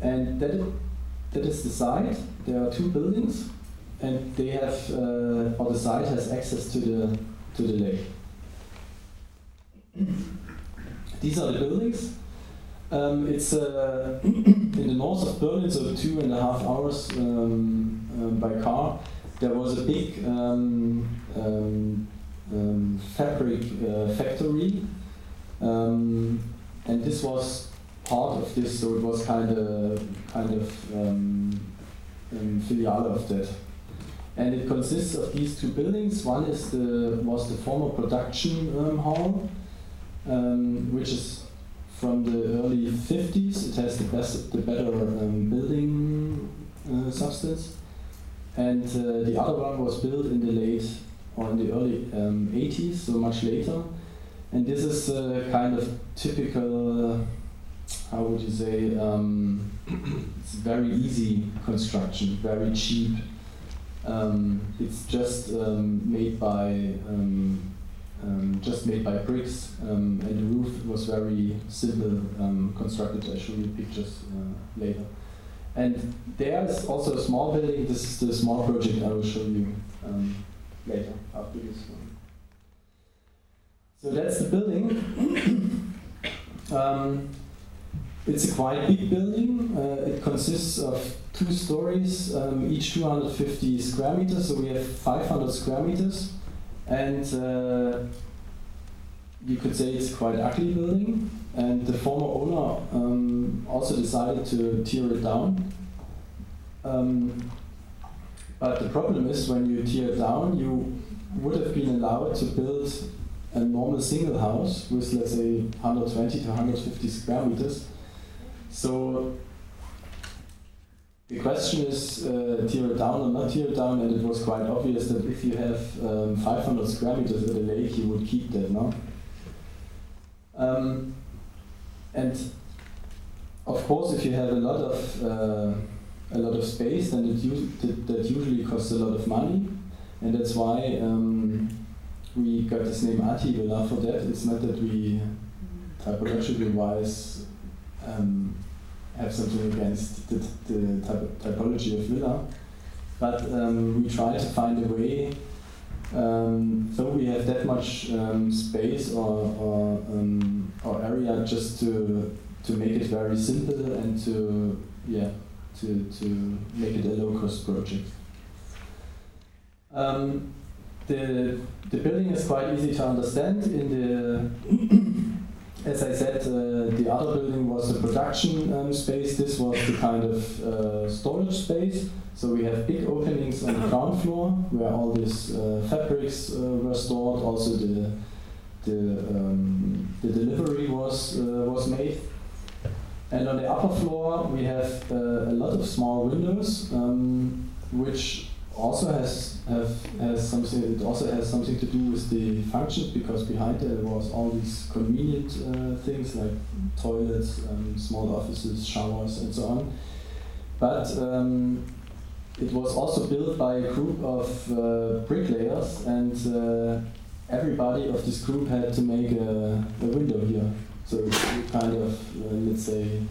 And that is, that is the site. There are two buildings, and they have, uh, or the site has access to the to the lake. These are the buildings. Um, it's uh, in the north of Berlin, so two and a half hours um, um, by car. There was a big um, um, um, fabric uh, factory, and this was part of this, so it was kind of kind of filiale of that. And it consists of these two buildings. One is the was the former production hall, which is from the early 50s. It has the best, the better um, building uh, substance. And uh, the other one was built in the late or in the early 80s, um, so much later. And this is uh, kind of typical how would you say, um, it's very easy construction, very cheap. Um, it's just um, made by um, um, just made by bricks, um, and the roof was very simple constructed. I'll show you pictures uh, later. And there is also a small building. This is the small project I will show you later after this one. So that's the building. um, it's a quite big building. Uh, it consists of two stories, um, each 250 square meters, so we have 500 square meters. And uh, you could say it's quite ugly building, and the former owner um, also decided to tear it down. Um, but the problem is when you tear it down, you would have been allowed to build a normal single house with let's say 120 to 150 square meters. So the question is uh, tear it down or not tear it down, and it was quite obvious that if you have um, 500 square meters at a lake, you would keep that, no? Um, and of course, if you have a lot of uh, a lot of space, then it that usually costs a lot of money, and that's why um, we got this name Antivilla for that. It's not that we typologically wise um, have something against the, the typ typology of villa, but um, we try to find a way. Um, so we have that much um, space or or, um, or area just to to make it very simple and to yeah to to make it a low cost project. Um, the the building is quite easy to understand. In the as I said, uh, the other building was the production um, space. This was the kind of uh, storage space. So we have big openings on the ground floor where all these uh, fabrics were stored. Also the the, um, the delivery was was made. And on the upper floor we have uh, a lot of small windows, um, which also has have has something. It also has something to do with the functions because behind there was all these convenient uh, things like toilets, um, small offices, showers, and so on. But um, it was also built by a group of uh, bricklayers, and uh, everybody of this group had to make a, a window here. So kind of uh, let's say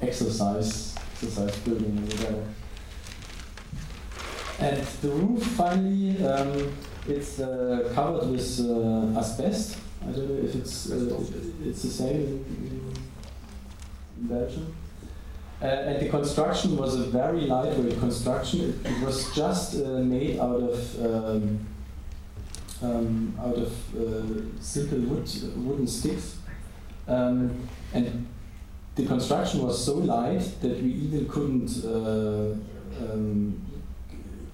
exercise exercise building or whatever. And the roof finally, um, it's uh, covered with uh, asbestos. I don't know if it's uh, it's the same in, in Belgium. Uh, and the construction was a very lightweight construction. It, was just uh, made out of um, um, out of uh, simple wood wooden sticks, um, and the construction was so light that we even couldn't um,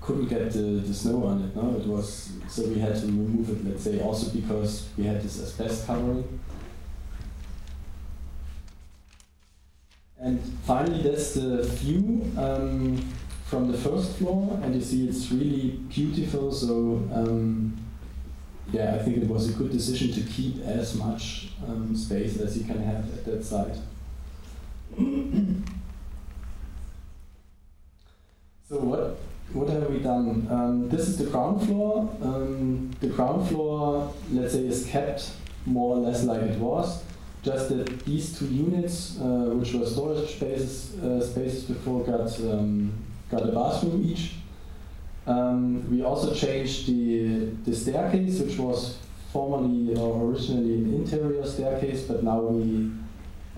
couldn't get the, the snow on it. No, it was so we had to remove it. Let's say also because we had this asbestos covering. And finally, that's the view um, from the first floor, and you see it's really beautiful. So um, yeah, I think it was a good decision to keep as much um, space as you can have at that site. so what what have we done? Um, this is the ground floor. Um, the ground floor, let's say, is kept more or less like it was. Just that these two units, uh, which were storage spaces, uh, spaces before, got um, got a bathroom each. Um, we also changed the the staircase, which was formerly or originally an interior staircase, but now we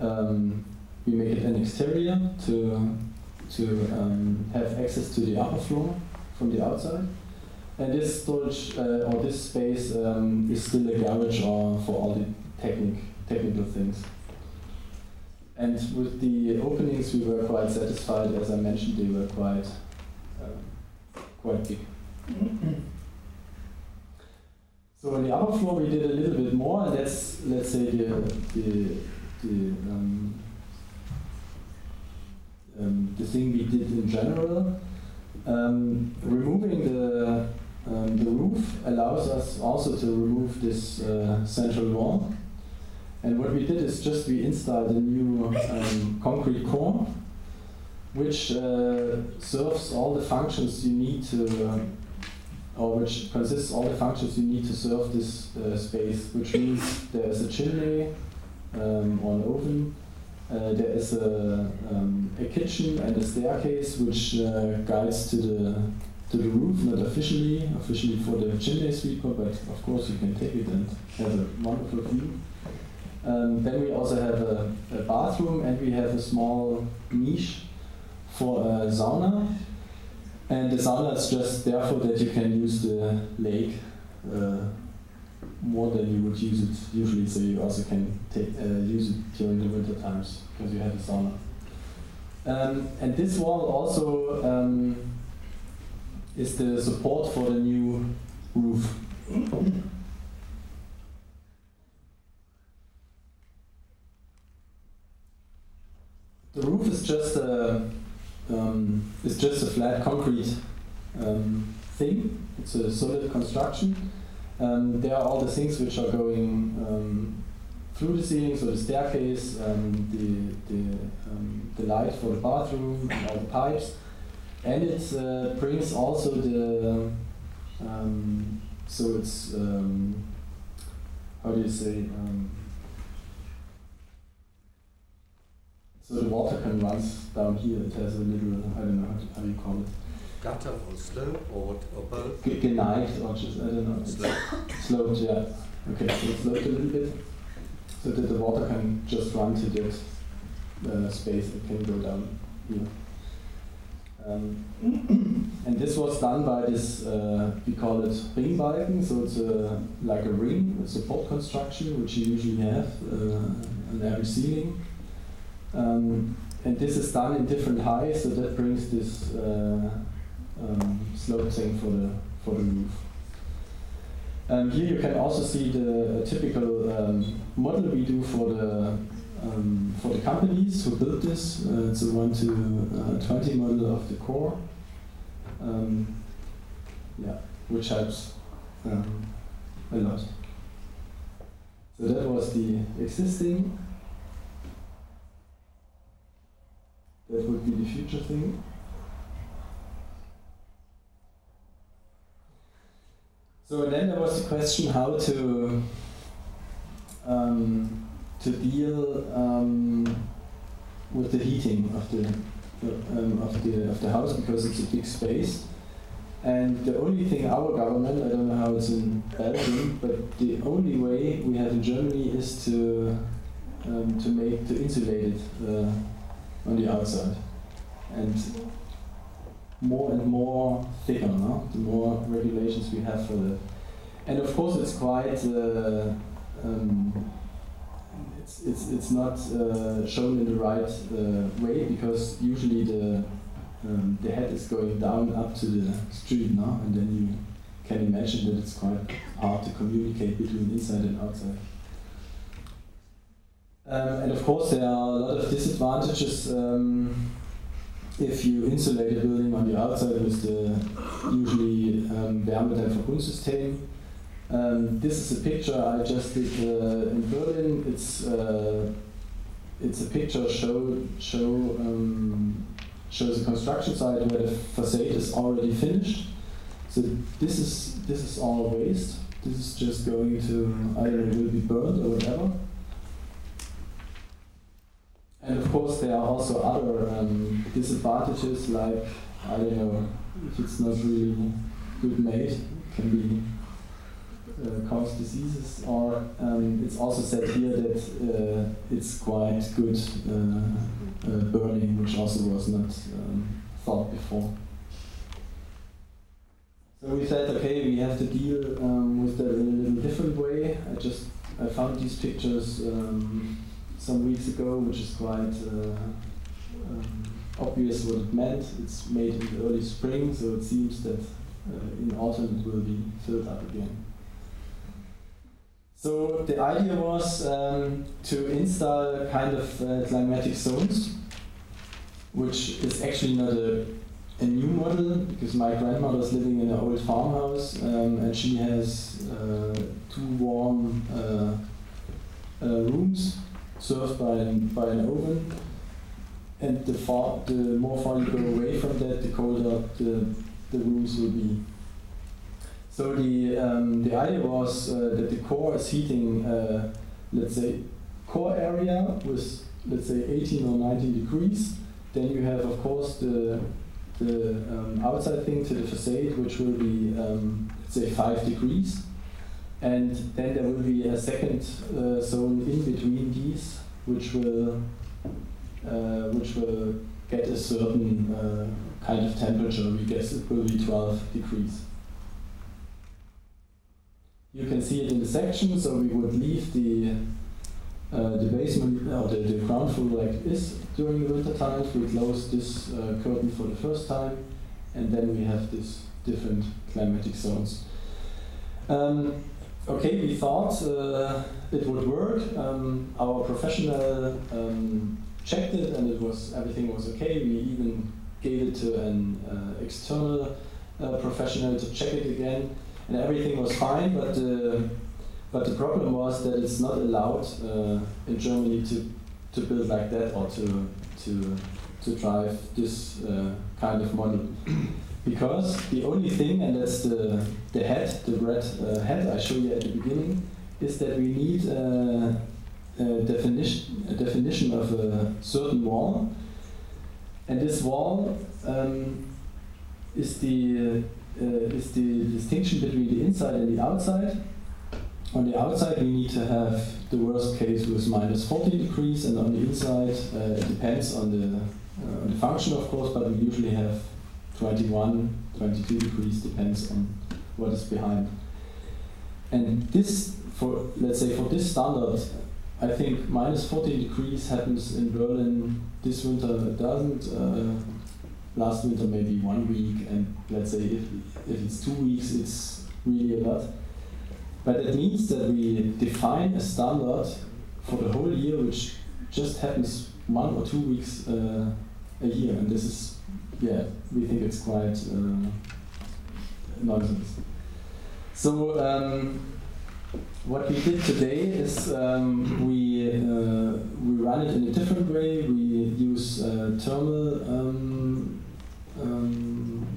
um, we make it an exterior to to um, have access to the upper floor from the outside. And this storage uh, or this space um, is still a garage or for all the technic technical things. And with the openings, we were quite satisfied. As I mentioned, they were quite uh, quite big. so on the upper floor, we did a little bit more, that's let's say the the, the um, um, the thing we did in general. Um, removing the, um, the roof allows us also to remove this uh, central wall. And what we did is just we installed a new um, concrete core, which uh, serves all the functions you need to, uh, or which consists all the functions you need to serve this uh, space, which means there's a chimney um, or an oven, there is a, um, a kitchen and a staircase which uh, guides to the to the roof, not officially, officially for the chimney sweeper, but of course you can take it and have a wonderful view. Um, then we also have a, a, bathroom and we have a small niche for a sauna. And the sauna is just therefore that you can use the lake uh, more than you would use it usually, so you also can take, uh, use it during the winter times because you have a sauna. Um, and this wall also um, is the support for the new roof. the roof is just a um, is just a flat concrete um, thing. It's a solid construction. Um, there are all the things which are going um, through the ceiling, so the staircase, um, the the, um, the light for the bathroom, all the pipes, and it uh, brings also the so it's how do you say so the water can run down here. It has a little, I don't know how, you call it. Gutter or slope or what, or both? G geneigt or just, I don't know. Slope. Sloped, yeah. Okay, so it's sloped a little bit so that the water can just run to that uh, space. It can go down here. Um, and this was done by this, uh, we call it ringbalken, so it's a, like a ring, a support construction, which you usually have uh, on every ceiling. Um, and this is done in different heights, so that brings this uh, um, thing for the for the roof. Um, here you can also see the typical um, model we do for the um, for the companies who built this. Uh, it's a one to uh, twenty model of the core. Um, yeah, which helps um, a lot. So that was the existing. That would be the future thing. So then there was the question how to um, to deal um, with the heating of the um, of the of the house because it's a big space. And the only thing our government, I don't know how it's in Belgium, but the only way we have in Germany is to um, to make to insulate it. Uh, on the outside. And more and more thicker, no? the more regulations we have for that. And of course, it's quite. Uh, um, it's, it's, it's not uh, shown in the right uh, way because usually the um, the head is going down up to the street now, and then you can imagine that it's quite hard to communicate between inside and outside. Um, and of course, there are a lot of disadvantages um, if you insulate a building on the outside with the usually um, Wärmedämmverbundsystem. Um, this is a picture I just did uh, in Berlin. It's uh, it's a picture show show um, shows a construction site where the facade is already finished. So this is this is all waste. This is just going to either it will be burned or whatever. And of course, there are also other um, disadvantages, like I don't know if it's not really good made, can be uh, cause diseases, or um, it's also said here that uh, it's quite good uh, uh burning, which also was not um, thought before. So we said, okay, we have to deal um, with that in a little different way. I just I found these pictures um, some weeks ago, which is quite uh, um, obvious what it meant. It's made in the early spring, so it seems that uh, in autumn it will be filled up again. So the idea was um, to install kind of uh, climatic zones, which is actually not a, a new model because my grandmother is living in an old farmhouse um, and she has uh, two warm uh, uh, rooms served by an, by an oven. And the far the more far you go away from that, the colder the, the rooms will be. So the um, the idea was uh, that the core is heating, uh, let's say, core area with let's say 18 or 19 degrees. Then you have, of course, the the um, outside thing to the facade, which will be um, let's say five degrees and then there will be a second uh, zone in between these, which will uh, which will get a certain uh, kind of temperature. We guess it will be 12 degrees. you can see it in the section. So we would leave the uh, the basement or the, the ground floor like this during the winter times. We close this uh, curtain for the first time, and then we have these different climatic zones. Um, okay, we thought uh, it would work. Um, our professional um, checked it, and it was everything was okay. We even gave it to an uh, external uh, professional to check it again, and everything was fine. But uh, but the problem was that it's not allowed uh, in Germany to to build like that or to to to drive this uh, kind of model. Because the only thing, and that's the, the head, the red uh, head I showed you at the beginning, is that we need uh, a, definition, a definition of a certain wall. And this wall um, is, the, uh, is the distinction between the inside and the outside. On the outside, we need to have the worst case with minus 40 degrees, and on the inside, uh, it depends on the, uh, on the function, of course, but we usually have 21, 22 degrees, depends on what is behind. And this, for let's say for this standard, I think minus 40 degrees happens in Berlin this winter. It doesn't. Uh, last winter maybe one week, and let's say if, if it's two weeks, it's really a lot. But it means that we define a standard for the whole year, which just happens one or two weeks uh, a year, and this is yeah, we think it's quite uh, nonsense. So um, what we did today is um, we uh, we run it in a different way. We use uh, thermal. Um, um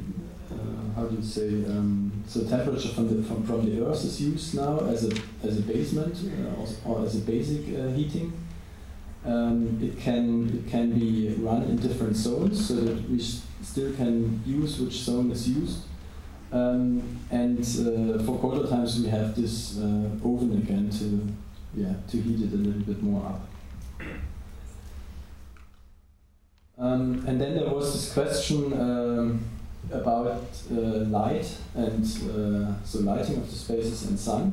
uh, how do you say? Um, so temperature from the from, from the earth is used now as a as a basement uh, or as a basic uh, heating. Um, it can it can be run in different zones so that we still can use which zone is used. Um, and uh, for colder times we have this uh, oven again to yeah to heat it a little bit more up. Um, and then there was this question um, about uh, light and uh, so lighting of the spaces and sun.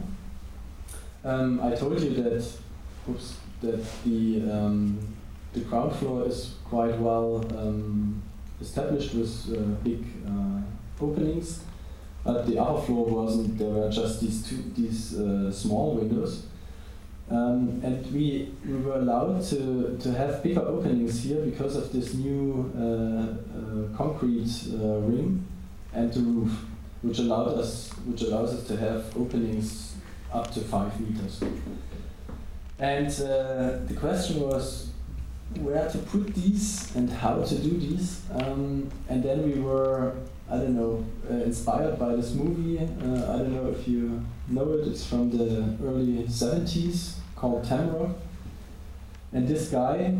Um, I told you that oops, that the um, the ground floor is quite well um, established with uh, big uh, openings, but the upper floor wasn't. There were just these two these uh, small windows, um, and we we were allowed to to have bigger openings here because of this new uh, uh, concrete uh, ring and the roof, which allowed us which allows us to have openings up to five meters. And the question was where to put these and how to do these. Um, and then we were, I don't know, uh, inspired by this movie. Uh, I don't know if you know it, it's from the early 70s called Themroc. And this guy,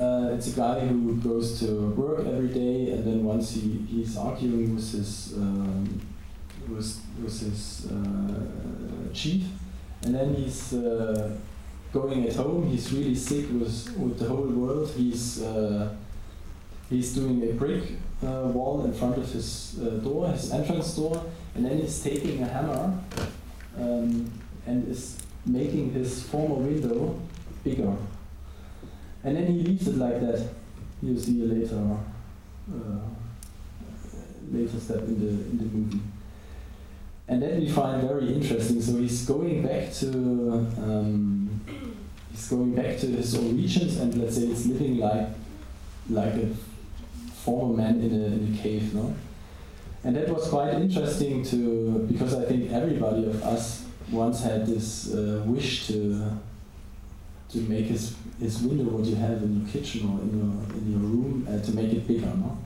uh, it's a guy who goes to work every day, and then once he, he's arguing with his, um, with, with his uh, chief, and then he's uh, going at home. He's really sick with with the whole world. He's uh, he's doing a brick uh, wall in front of his uh, door, his entrance door, and then he's taking a hammer um, and is making his former window bigger. And then he leaves it like that. You see a later uh, later step in the in the movie. And that we find very interesting. So he's going back to um, he's going back to his own regions, and let's say he's living like like a former man in a, in a cave, no? And that was quite interesting to because I think everybody of us once had this uh, wish to to make his his window what you have in your kitchen or in your in your room uh, to make it bigger, no?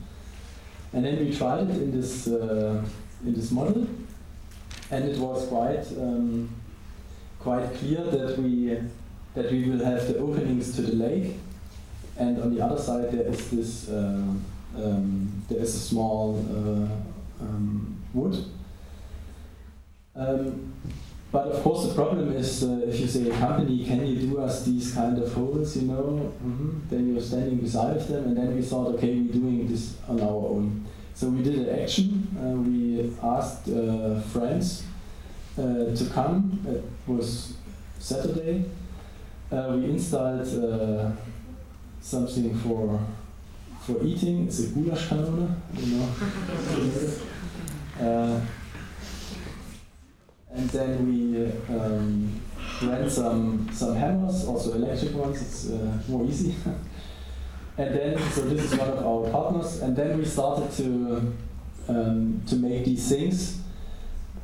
And then we tried it in this uh, in this model, and it was quite um, quite clear that we that we will have the openings to the lake, and on the other side there is this uh, um, there is a small uh, um, wood. Um, but of course, the problem is uh, if you say a company, can you do us these kind of holes, you know, mm -hmm. then you're standing beside of them, and then we thought, okay, we're doing this on our own. So we did an action. Uh, we asked uh, friends uh, to come. It was Saturday. Uh, we installed uh, something for for eating. It's a goulash kanone, you know. uh, and then we um, ran some some hammers, also electric ones. It's uh, more easy. and then, so this is one of our partners. And then we started to um, to make these things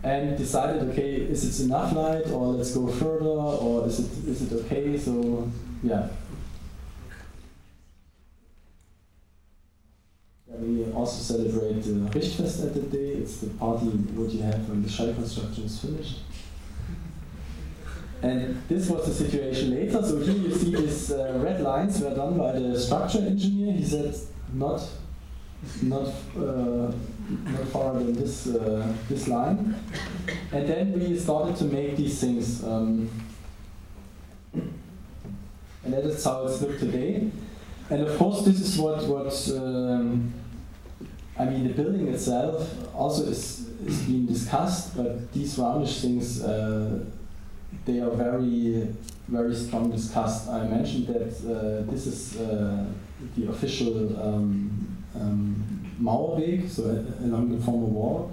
and decided, okay, is it enough light, or let's go further, or is it is it okay? So yeah. We also celebrate the Richtfest at the day. It's the party what you have when the shell construction is finished. And this was the situation later. So here you see these uh, red lines were done by the structure engineer. He said not not uh, not far than this uh, this line. And then we started to make these things. Um, and that is how it's looked today. And of course, this is what what um, I mean. The building itself also is is being discussed, but these roundish things. Uh, they are very, very strong discussed. I mentioned that uh, this is uh, the official um, um, Mauerweg, so along the former wall,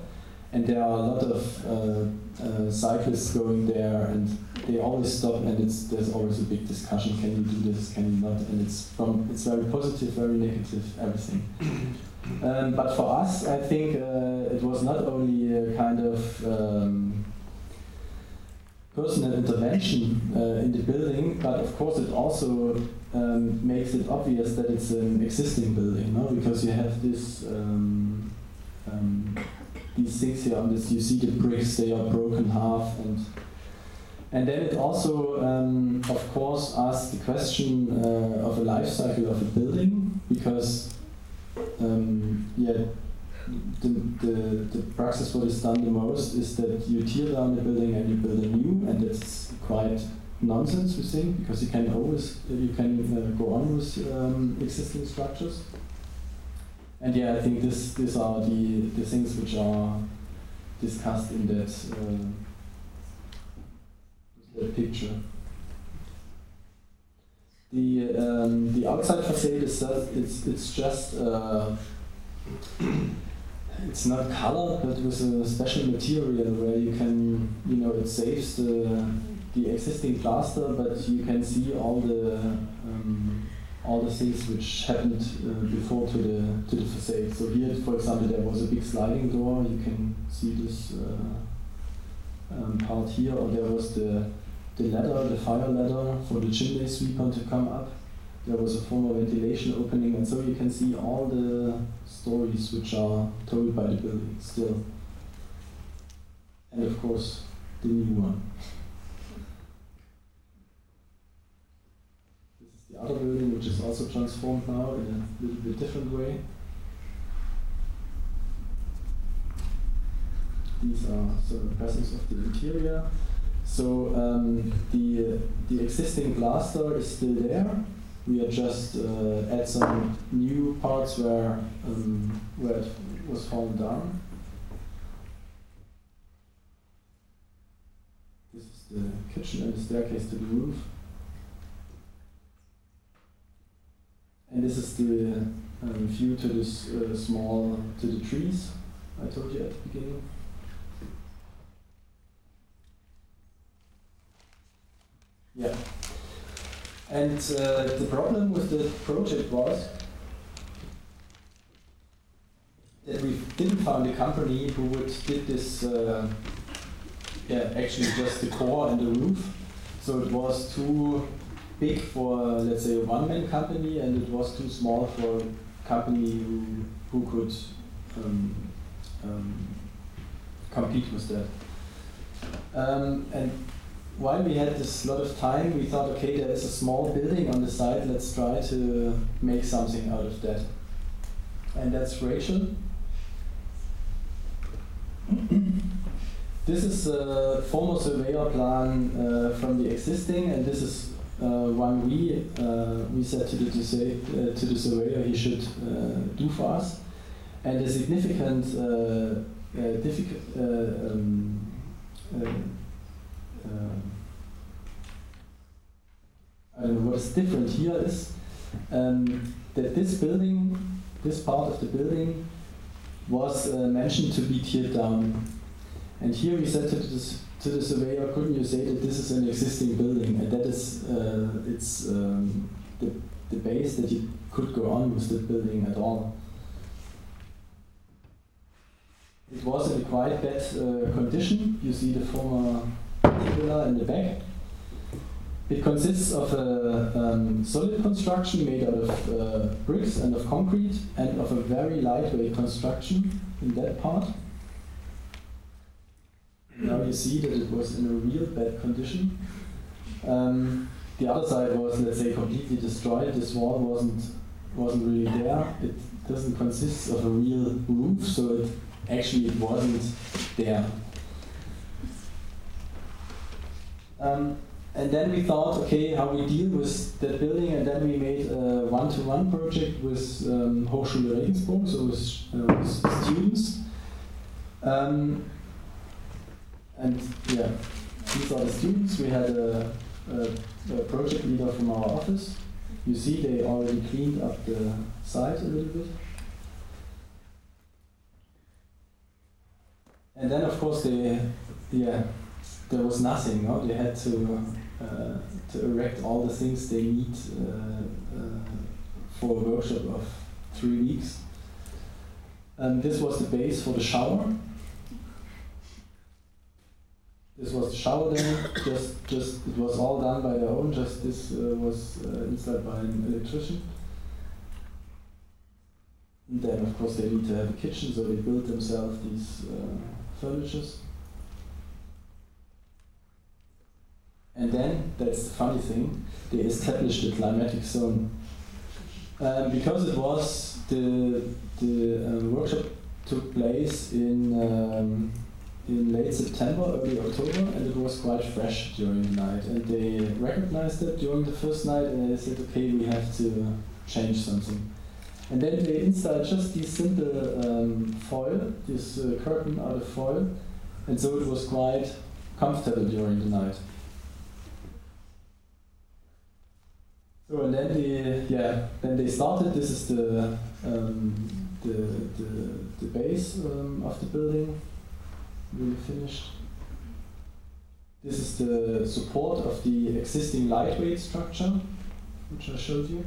and there are a lot of uh, uh, cyclists going there, and they always stop, and it's there's always a big discussion: can you do this? Can you not? And it's from it's very positive, very negative, everything. Um, but for us, I think uh, it was not only a kind of um, personal intervention uh, in the building, but of course it also um, makes it obvious that it's an existing building, no? because you have this um, um, these things here on this. You see the bricks; they are broken half, and and then it also, um, of course, asks the question uh, of a life cycle of a building, because um, yeah the, the, the what is done the most is that you tear down the building and you build a new, and that's quite nonsense, we think, because you can always you can uh, go on with um, existing structures. And yeah, I think this these are the, the things which are discussed in that, uh, that picture. The um, the outside facade is just, it's it's just. Uh, it's not colored, but with a special material where you can, you know, it saves the the existing plaster, but you can see all the um, all the things which happened uh, before to the to the facade. So here, for example, there was a big sliding door. You can see this uh, um, part here, or there was the the ladder, the fire ladder for the chimney sweeper to come up there was a former ventilation opening, and so you can see all the stories which are told by the building still. And of course, the new one. This is the other building, which is also transformed now in a little bit different way. These are sort of presence of the interior. So um, the the existing plaster is still there, we are just uh, add some new parts where um, where it was fallen down. This is the kitchen and the staircase to the roof. And this is the um, view to this uh, small to the trees I told you at the beginning. Yeah. And uh, the problem with the project was that we didn't find a company who would did this, uh, yeah, actually just the core and the roof. So it was too big for, let's say, a one-man company, and it was too small for a company who, who could um, um, compete with that. Um, and while we had this lot of time, we thought, okay, there is a small building on the side, let's try to make something out of that. And that's Rachel. this is a former surveyor plan uh, from the existing, and this is uh, one we uh, we said to the uh, to the surveyor he should uh, do for us, and a significant uh, difficult. Um, uh, I don't know what is different here is um, that this building, this part of the building, was uh, mentioned to be teared down. And here we said to the, to the surveyor, couldn't you say that this is an existing building and that is uh, it's um, the, the base that you could go on with the building at all. It was in a quite bad uh, condition. You see the former villa in the back. It consists of a um, solid construction made out of uh, bricks and of concrete and of a very lightweight construction in that part. Now you see that it was in a real bad condition. Um, the other side was, let's say, completely destroyed. This wall wasn't wasn't really there. It doesn't consist of a real roof, so it actually it wasn't there. Um, and then we thought, okay, how we deal with that building, and then we made a one-to-one project with um, Hochschule Regensburg, so with, uh, with students. Um, and yeah, these are the students. We had a, a, a, project leader from our office. You see, they already cleaned up the site a little bit. And then, of course, they, yeah, there was nothing. No? They had to uh, to erect all the things they need uh, uh, for a workshop of three weeks. And this was the base for the shower. This was the shower then. just, just it was all done by their own. Just this uh, was installed by an electrician. And then, of course, they need to have a kitchen, so they built themselves these uh, furnitures. And then, that's the funny thing, they established the climatic zone. Um, because it was the, the um, workshop took place in, um, in late September, early October, and it was quite fresh during the night. And they recognized it during the first night and they said, okay, we have to change something. And then they installed just this simple um, foil, this uh, curtain out of foil, and so it was quite comfortable during the night. So and then they yeah then they started. This is the um, the, the the base um, of the building, really finished. This is the support of the existing lightweight structure, which I showed you.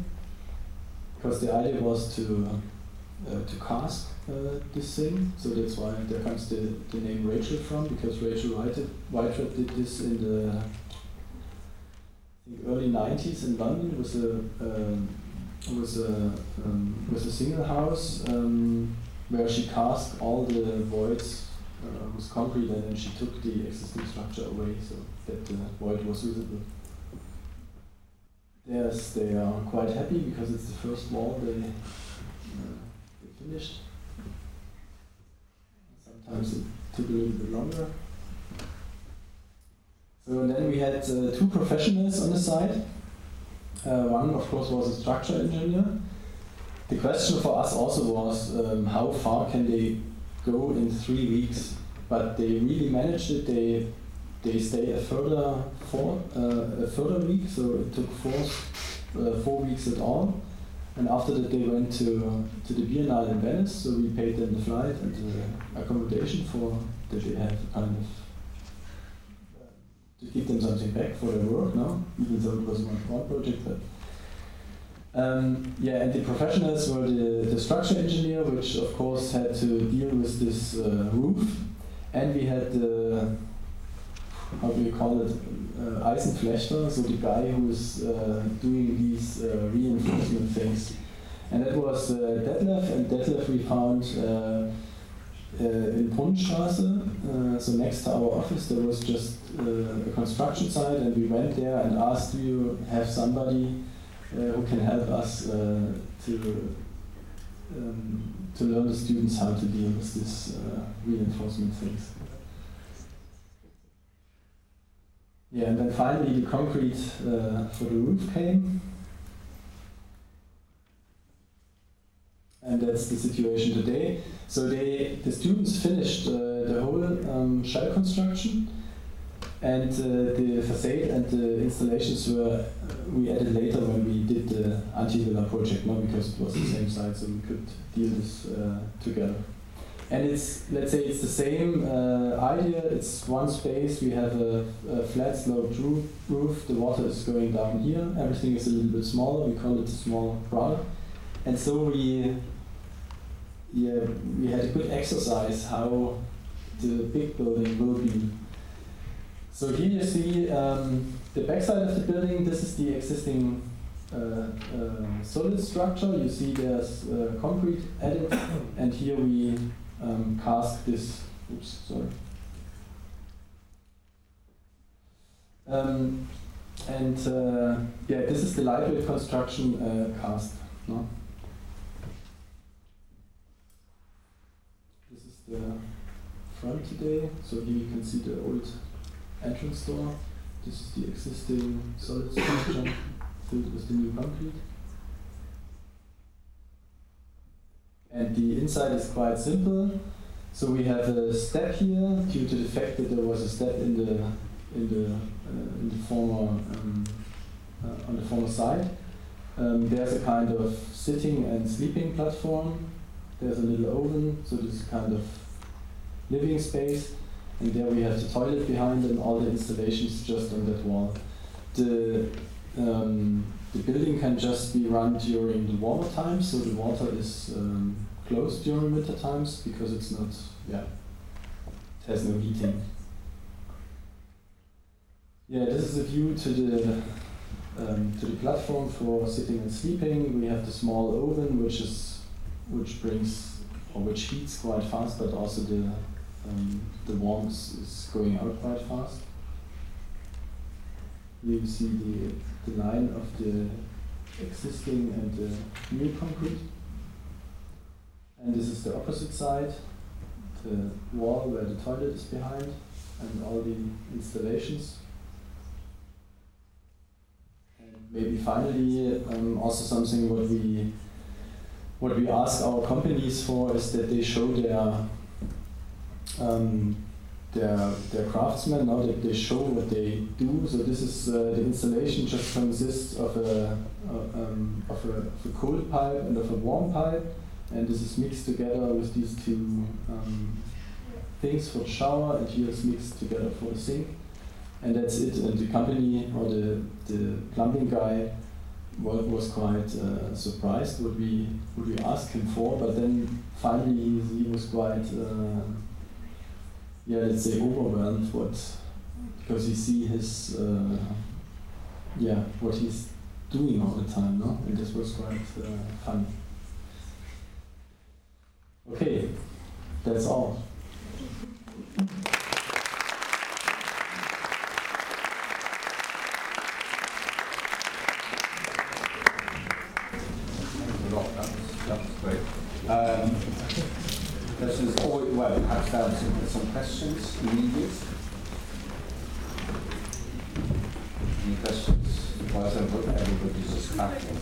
Because the idea was to uh, to cast uh, this thing, so that's why there comes the, the name Rachel from, because Rachel Whiteread, did this in the early 90s in London was a um, was a um, was a single house um, where she cast all the voids uh, with concrete and then she took the existing structure away so that the void was visible. Yes, they are quite happy because it's the first wall they, uh, they finished. Sometimes it took a little bit longer. So then we had uh, two professionals on the side. Uh, one, of course, was a structure engineer. The question for us also was um, how far can they go in three weeks? But they really managed it. They they stayed a further four uh, a further week, so it took four uh, four weeks at all. And after that, they went to to the Biennale in Venice. So we paid them the flight and the accommodation for that they have kind of to give them something back for their work, no? Even though it was one small project, but um, yeah, and the professionals were the, the structure engineer, which of course had to deal with this uh, roof, and we had the how do you call it, uh, Eisenflechter, so the guy who is uh, doing these uh, reinforcement things. And that was uh, Detlef, and Detlef we found uh, uh, in Brunnenstraße, uh, so next to our office, there was just uh, a construction site, and we went there and asked, "Do you have somebody who can help us to um, to learn the students how to deal with these reinforcement things?" Yeah, and then finally the concrete uh, for the roof came. And that's the situation today. So they, the students finished uh, the whole um, shell construction, And uh, the facade and the installations were uh, we added later when we did the Antivilla project, not because it was the same site, so we could deal this uh, together. And it's let's say it's the same uh, idea. It's one space. We have a, a flat sloped roof. The water is going down here. Everything is a little bit smaller. We call it a small brother. And so we yeah we had a good exercise how the big building will be so here you see um, the backside of the building. This is the existing uh, uh, solid structure. You see there's uh, concrete added, and here we um, cast this. Oops, sorry. Um, and uh, yeah, this is the lightweight construction uh, cast. No? This is the front today. So here you can see the old entrance door. This is the existing solid structure filled with the new concrete. And the inside is quite simple. So we have a step here due to the fact that there was a step in the in the uh, in the former um, uh, on the former side. Um, there's a kind of sitting and sleeping platform. There's a little oven, so this is kind of living space and there we have the toilet behind and all the installations just on that wall. The um, the building can just be run during the warmer times, so the water is um, closed during winter times because it's not, yeah, it has no heating. Yeah, this is a view to the um, to the platform for sitting and sleeping. We have the small oven, which is which brings or which heats quite fast, but also the um, the warmth is going out quite fast. You see the, the line of the existing and the new concrete. And this is the opposite side, the wall where the toilet is behind and all the installations. And maybe finally, um, also something what we what we ask our companies for is that they show their um, their, their craftsmen now that they show what they do. So this is uh, the installation just consists of a, um, of, a, of a cold pipe and of a warm pipe, and this is mixed together with these two um, things for the shower, and here it's mixed together for the sink, and that's it. And the company or the the plumbing guy was, was quite uh, surprised what we what we asked him for, but then finally he, he was quite uh, yeah, let's say overwhelmed what because you see his uh, yeah what he's doing all the time, no? And this was quite uh, fun. Okay, that's all. That was great. Um, this is all, well, perhaps there are some, some clapping.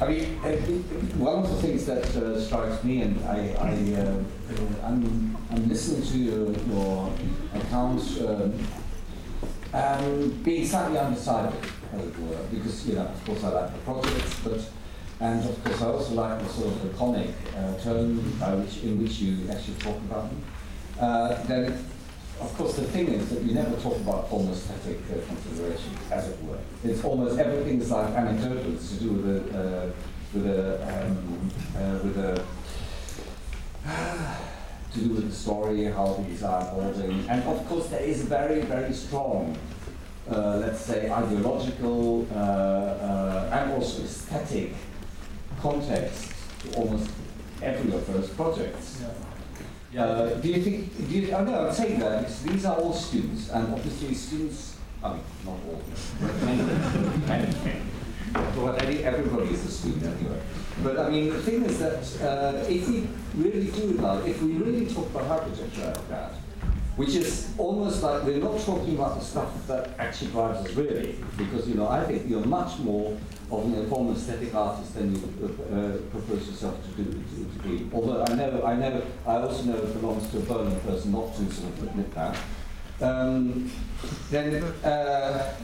I mean, one of the things that uh, strikes me, and I, I, uh, I'm, I'm listening to your, your accounts, um, um, being slightly undecided, as it were, because, you know, of course I like the projects, but and of course, I also like the sort of the comic uh, tone by which, in which you actually talk about them. Uh, then, of course, the thing is that you never talk about formal aesthetic uh, considerations, as it were. It's almost everything is like anecdotal to do with the uh, with a um, uh, with a to do with the story, how these are evolving, and of course, there is a very very strong. Uh, let's say ideological and also aesthetic context to almost every of those projects. Yeah. Uh, do you think, do you, oh no, I'm saying that because these are all students, and obviously students, I mean, not all, but many, many, many. But everybody is a student anyway. But I mean, the thing is that uh, if we really do that, if we really talk about architecture like that, which is almost like we're not talking about the stuff that actually drives us really, because you know I think you're much more of an informal aesthetic artist than you uh, propose yourself to do to, to, be. Although I know, I know, I also know it belongs to a Berlin person not to sort of admit that. Um, then, uh,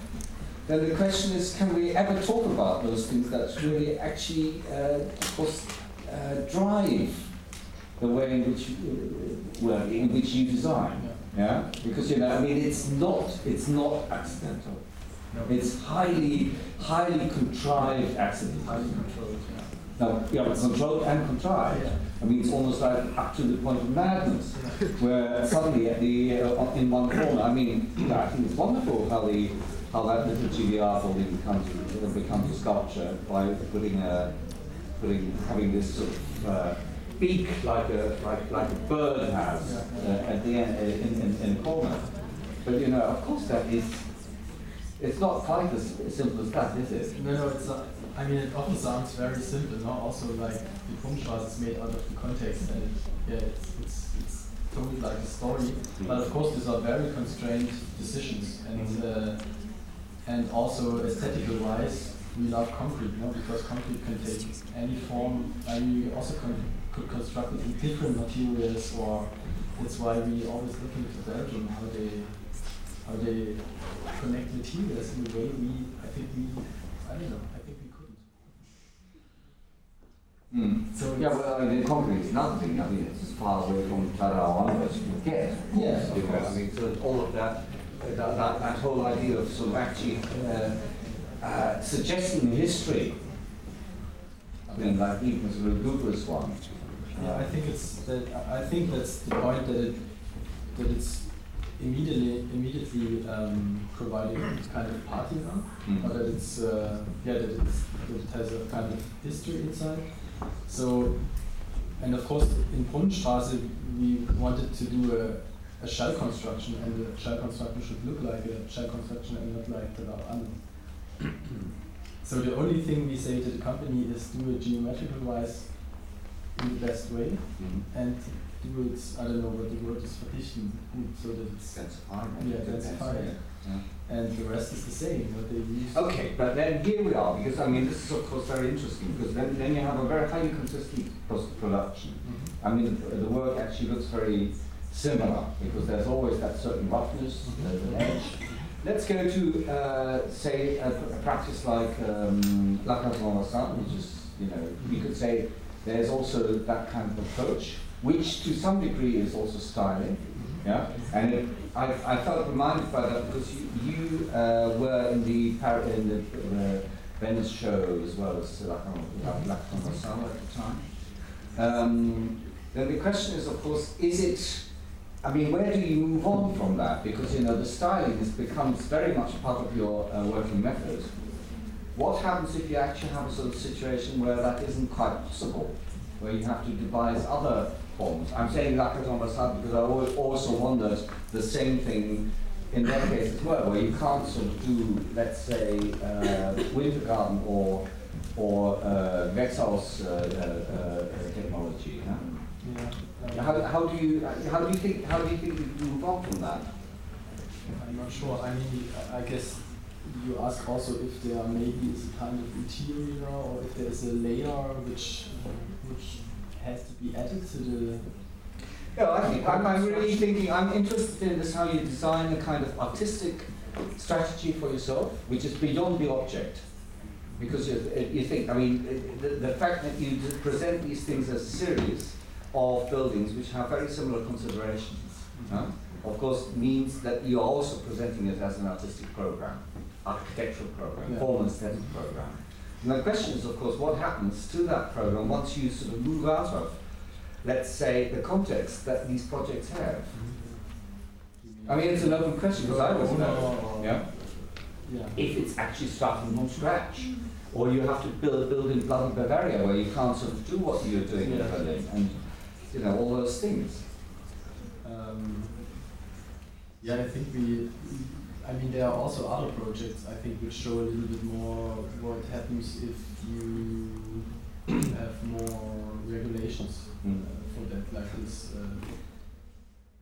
then the question is, can we ever talk about those things that really actually, uh, of course, uh, drive the way in which you, well, in which you design? Yeah, because you know, I mean, it's not, it's not accidental. No. It's highly, highly contrived accident. Highly controlled, yeah. No, yeah, controlled and contrived. Yeah. I mean, it's almost like up to the point of madness, where suddenly at the uh, in one corner. I mean, you know, I think it's wonderful how the how that little GDR building becomes becomes a sculpture by putting a putting having this sort of uh, beak like a like like a bird has uh, at the end uh, in, in, in a corner. But you know, of course, that is it's not quite as simple as that, is it? No, no, it's not. I mean, it often sounds very simple, no? Also, like, the Punktstraße is made out of the context, and it, yeah, it's, it's, it's totally like a story. Mm. But of course, these are very constrained decisions, and mm. uh, and also aesthetical wise, we love concrete, no? Because concrete can take any form. I mean, you also con could construct it in different materials, or that's why we always look into Belgium how they how they connect materials in a way we, I think we, I don't know, I think we couldn't. Mm. So yeah, well, I mean, concrete is another thing. I mean, it's as far away from Tadao as you can get. Yeah, of you know, I mean, so all of that, that, that, that whole idea of sort of actually uh, uh, suggesting history. I mean, like even sort of Google's one. Yeah, I think it's that. I think that's the point that it that it's immediately immediately um, providing kind of party now, mm. or that it's uh, yeah that, it's, that it has a kind of history inside. So, and of course in Brunnenstraße we wanted to do a, a shell construction, and the shell construction should look like a shell construction and not like the Lau So the only thing we say to the company is do it geometrical wise in the best way, mm -hmm. and I don't know what the word is verdichten, so that it's that's fine. Yeah, that's fine. Yeah. And the rest is the same, what they use. Okay, but then here we are, because I mean, this is of course very interesting, because then, then you have a very highly consistent production. Mm -hmm. I mean, the, the, work actually looks very similar, because there's always that certain roughness, mm -hmm. there's an edge. Let's go to, uh, say, a, a, practice like um, Lacaton which is, you know, you could say there's also that kind of approach which to some degree is also styling. Yeah, and it, I, I felt reminded by that because you, you uh, were in the in the uh, Venice show as well as Lacaton Vassal at the time. Um, then the question is, of course, is it? I mean, where do you move on from that? Because you know the styling is, becomes very much part of your uh, working method. What happens if you actually have a sort of situation where that isn't quite possible, where you have to devise other forms. I'm saying Lacaton Vassal because I also wondered the same thing in that case as well, where you can't sort of do, let's say, uh, Winter Garden or or uh, uh, uh, uh, technology. Huh? Yeah. How, how do you how do you think how do you think you move on from that? I'm not sure. I mean, I guess you ask also if there maybe is a kind of interior or if there is a layer which which has to be added to the yeah, I think I'm, I'm really thinking, I'm interested in this how you design a kind of artistic strategy for yourself, which is beyond the object. Because you, you think, I mean, the, the fact that you present these things as a series of buildings which have very similar considerations, uh, of course, means that you are also presenting it as an artistic program, architectural program, yeah. formal aesthetic program. And the question is, of course, what happens to that program once you sort of move out of, let's say, the context that these projects have? I mean, it's an open question because I don't know. Yeah? yeah. If it's actually starting from scratch, or you have to build build in bloody Bavaria where you can't sort of do what you're doing yeah. in Berlin, and you know all those things. Um, yeah, I think we I mean, there are also other projects, I think, which show a little bit more what happens if you have more regulations mm. uh, for that, like this uh,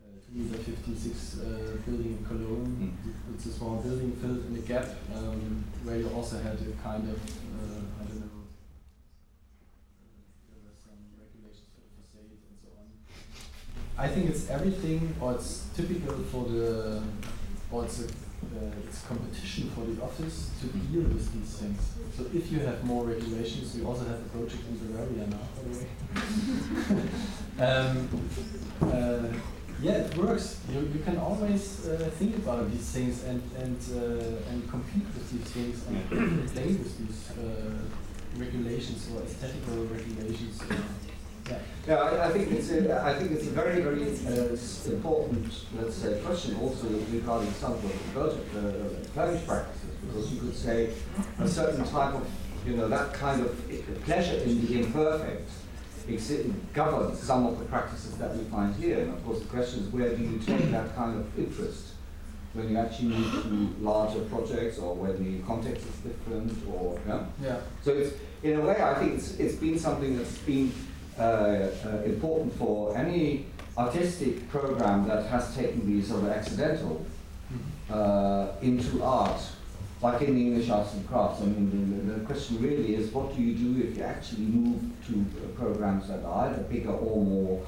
uh, the 56 uh, building in Cologne. Mm. It's a small building filled in a gap um, where you also had a kind of, uh, I don't know, there were some regulations for the facade and so on. I think it's everything, or it's typical for the, or it's, a, it's competition for the office to deal with these things. So if you have more regulations, we also have a project in Bavaria now, by the way. um, uh, yeah, it works. You, you can always uh, think about these things and and uh, and compete with these things and play with these uh, regulations or aesthetical regulations. Uh, yeah. Yeah, I, I think it's a, I think it's a very very uh, important let's say question also regarding some of the Belgian uh, practices because you could say a certain type of you know that kind of pleasure in the imperfect exi- governs some of the practices that we find here and of course the question is where do you take that kind of interest when you actually move to larger projects or when the context is different or yeah Yeah. so it's, in a way, I think it's, it's been something that's been uh, uh, important for any artistic program that has taken the sort of accidental uh, into art, like in the English arts and crafts. I mean, the, the, question really is, what do you do if you actually move to uh, programs that are either bigger or more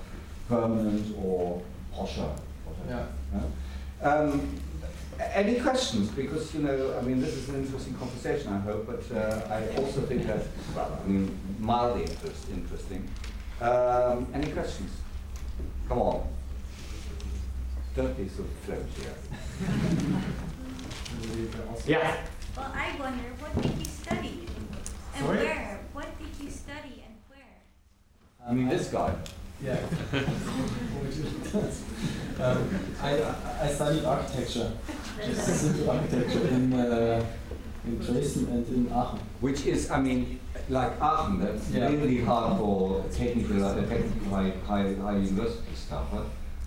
permanent or posher? whatever, Yeah. yeah? Um, any questions? Because you know, I mean, this is an interesting conversation. I hope, but uh, I also think that, well, I mean, mildly interest, interesting. Um, any questions? Come on. Don't be so French here. Yeah. Well, I wonder, what did you study? And Sorry? where? What did you study and where? I mean, this guy. Yeah. um, I, I studied architecture, just simple architecture in, uh, in Dresden and in Aachen. Which is, I mean, like Aachen, that's Yeah. really hard for technical, uh, technical high, high, high university stuff, huh?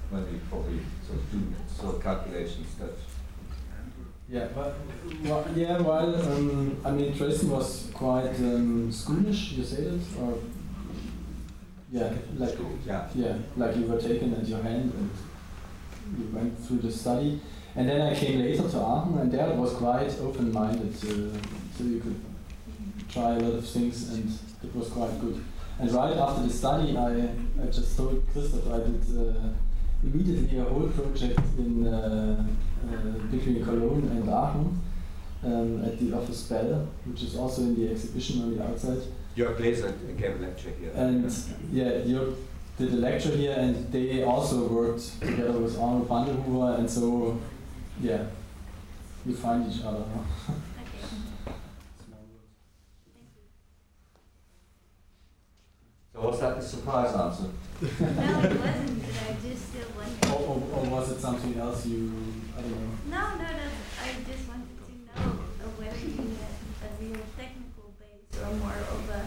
When we probably sort of do sort of calculations that. Yeah, but well, yeah, while um, I mean Dresden was quite um, schoolish, you say that, or yeah, like Yeah. yeah, like you were taken at your hand and you went through the study, and then I came later to Aachen, and there it was quite open-minded, uh, so you could try a lot of things, and it was quite good. And right after the study, I, I just told Christoph I did uh, immediately a whole project in uh, uh, between Cologne and Aachen um, at the Office Bell, which is also in the exhibition on the outside. Jörg Leeser gave a lecture here. And yeah, you did a lecture here, and they also worked together with Arno Brandlhuber, and so yeah, we find each other. huh? Okay, Small world. thank you. So was that the surprise answer? No, it wasn't, but I just still wonder. Or, or, or was it something else you, I don't know. No, no, no, I just wanted to know uh, whether you had a real technical base or more of a,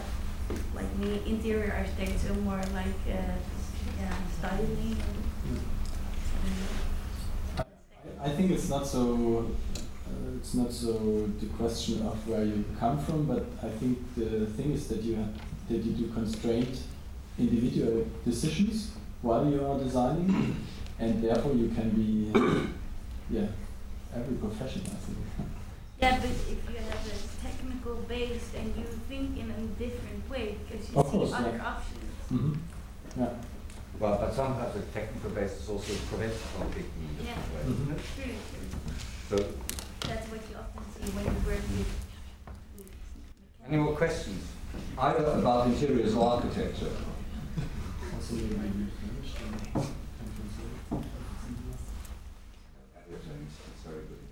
like me, interior architects, or more like, uh, yeah, styling and. I, I think it's not so. Uh, it's not so the question of where you come from, but I think the thing is that you have, that you do constrained individual decisions while you are designing, and therefore you can be, yeah, every profession. I think. Yeah, but if you have a technical base and you think in a different way because you Of see course, other yeah. options. Mm-hmm. Yeah. Well, but sometimes the technical basis also prevents you from thinking in Yeah. different ways, isn't it? True, true. So, That's what you often see when you work with. with any more questions? Either about interiors or architecture? Also, maybe you finished and can translate. It's very good.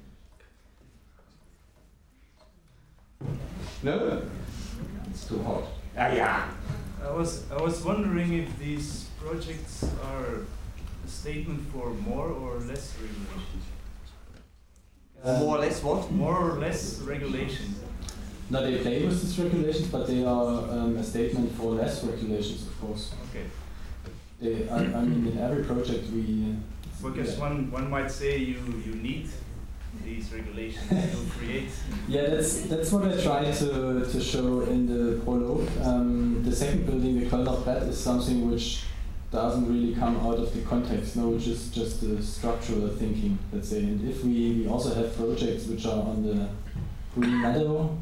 No? It's too hot. Ah, yeah. I was I was wondering if these projects are a statement for more or less regulation. Or more or less what? More or less regulation. No, they play with these regulations, but they are um, a statement for less regulations, of course. Okay. They, I, I mean, in every project we. Uh, Because yeah. one one might say you you need these regulations to create. Yeah, that's that's what I try to, to show in the prologue. Um, the second building, the Kölner Brett, is something which doesn't really come out of the context, no, which is just the structural thinking, let's say. And if we, we also have projects which are on the green meadow,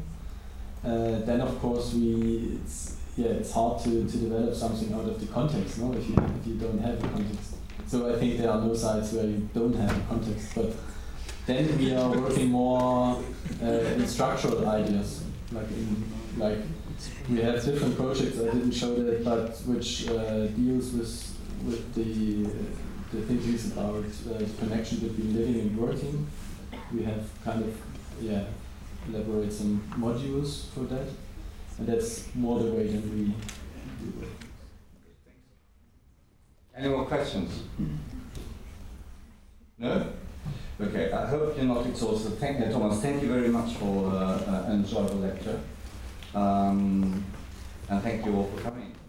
uh, then of course we it's yeah it's hard to, to develop something out of the context, no, if you if you don't have the context. So I think there are no sites where you don't have the context, but then we are working more uh, in structural ideas, like in like we have different projects. I didn't show that, but which uh, deals with with the the thinkings about uh, connection between living and working. We have kind of yeah elaborate some modules for that, and that's more the way that we do it. Any more questions? No? Okay, I hope you're not exhausted. Thank you, Thomas. Thank you very much for uh, uh, an enjoyable lecture. Um, and thank you all for coming.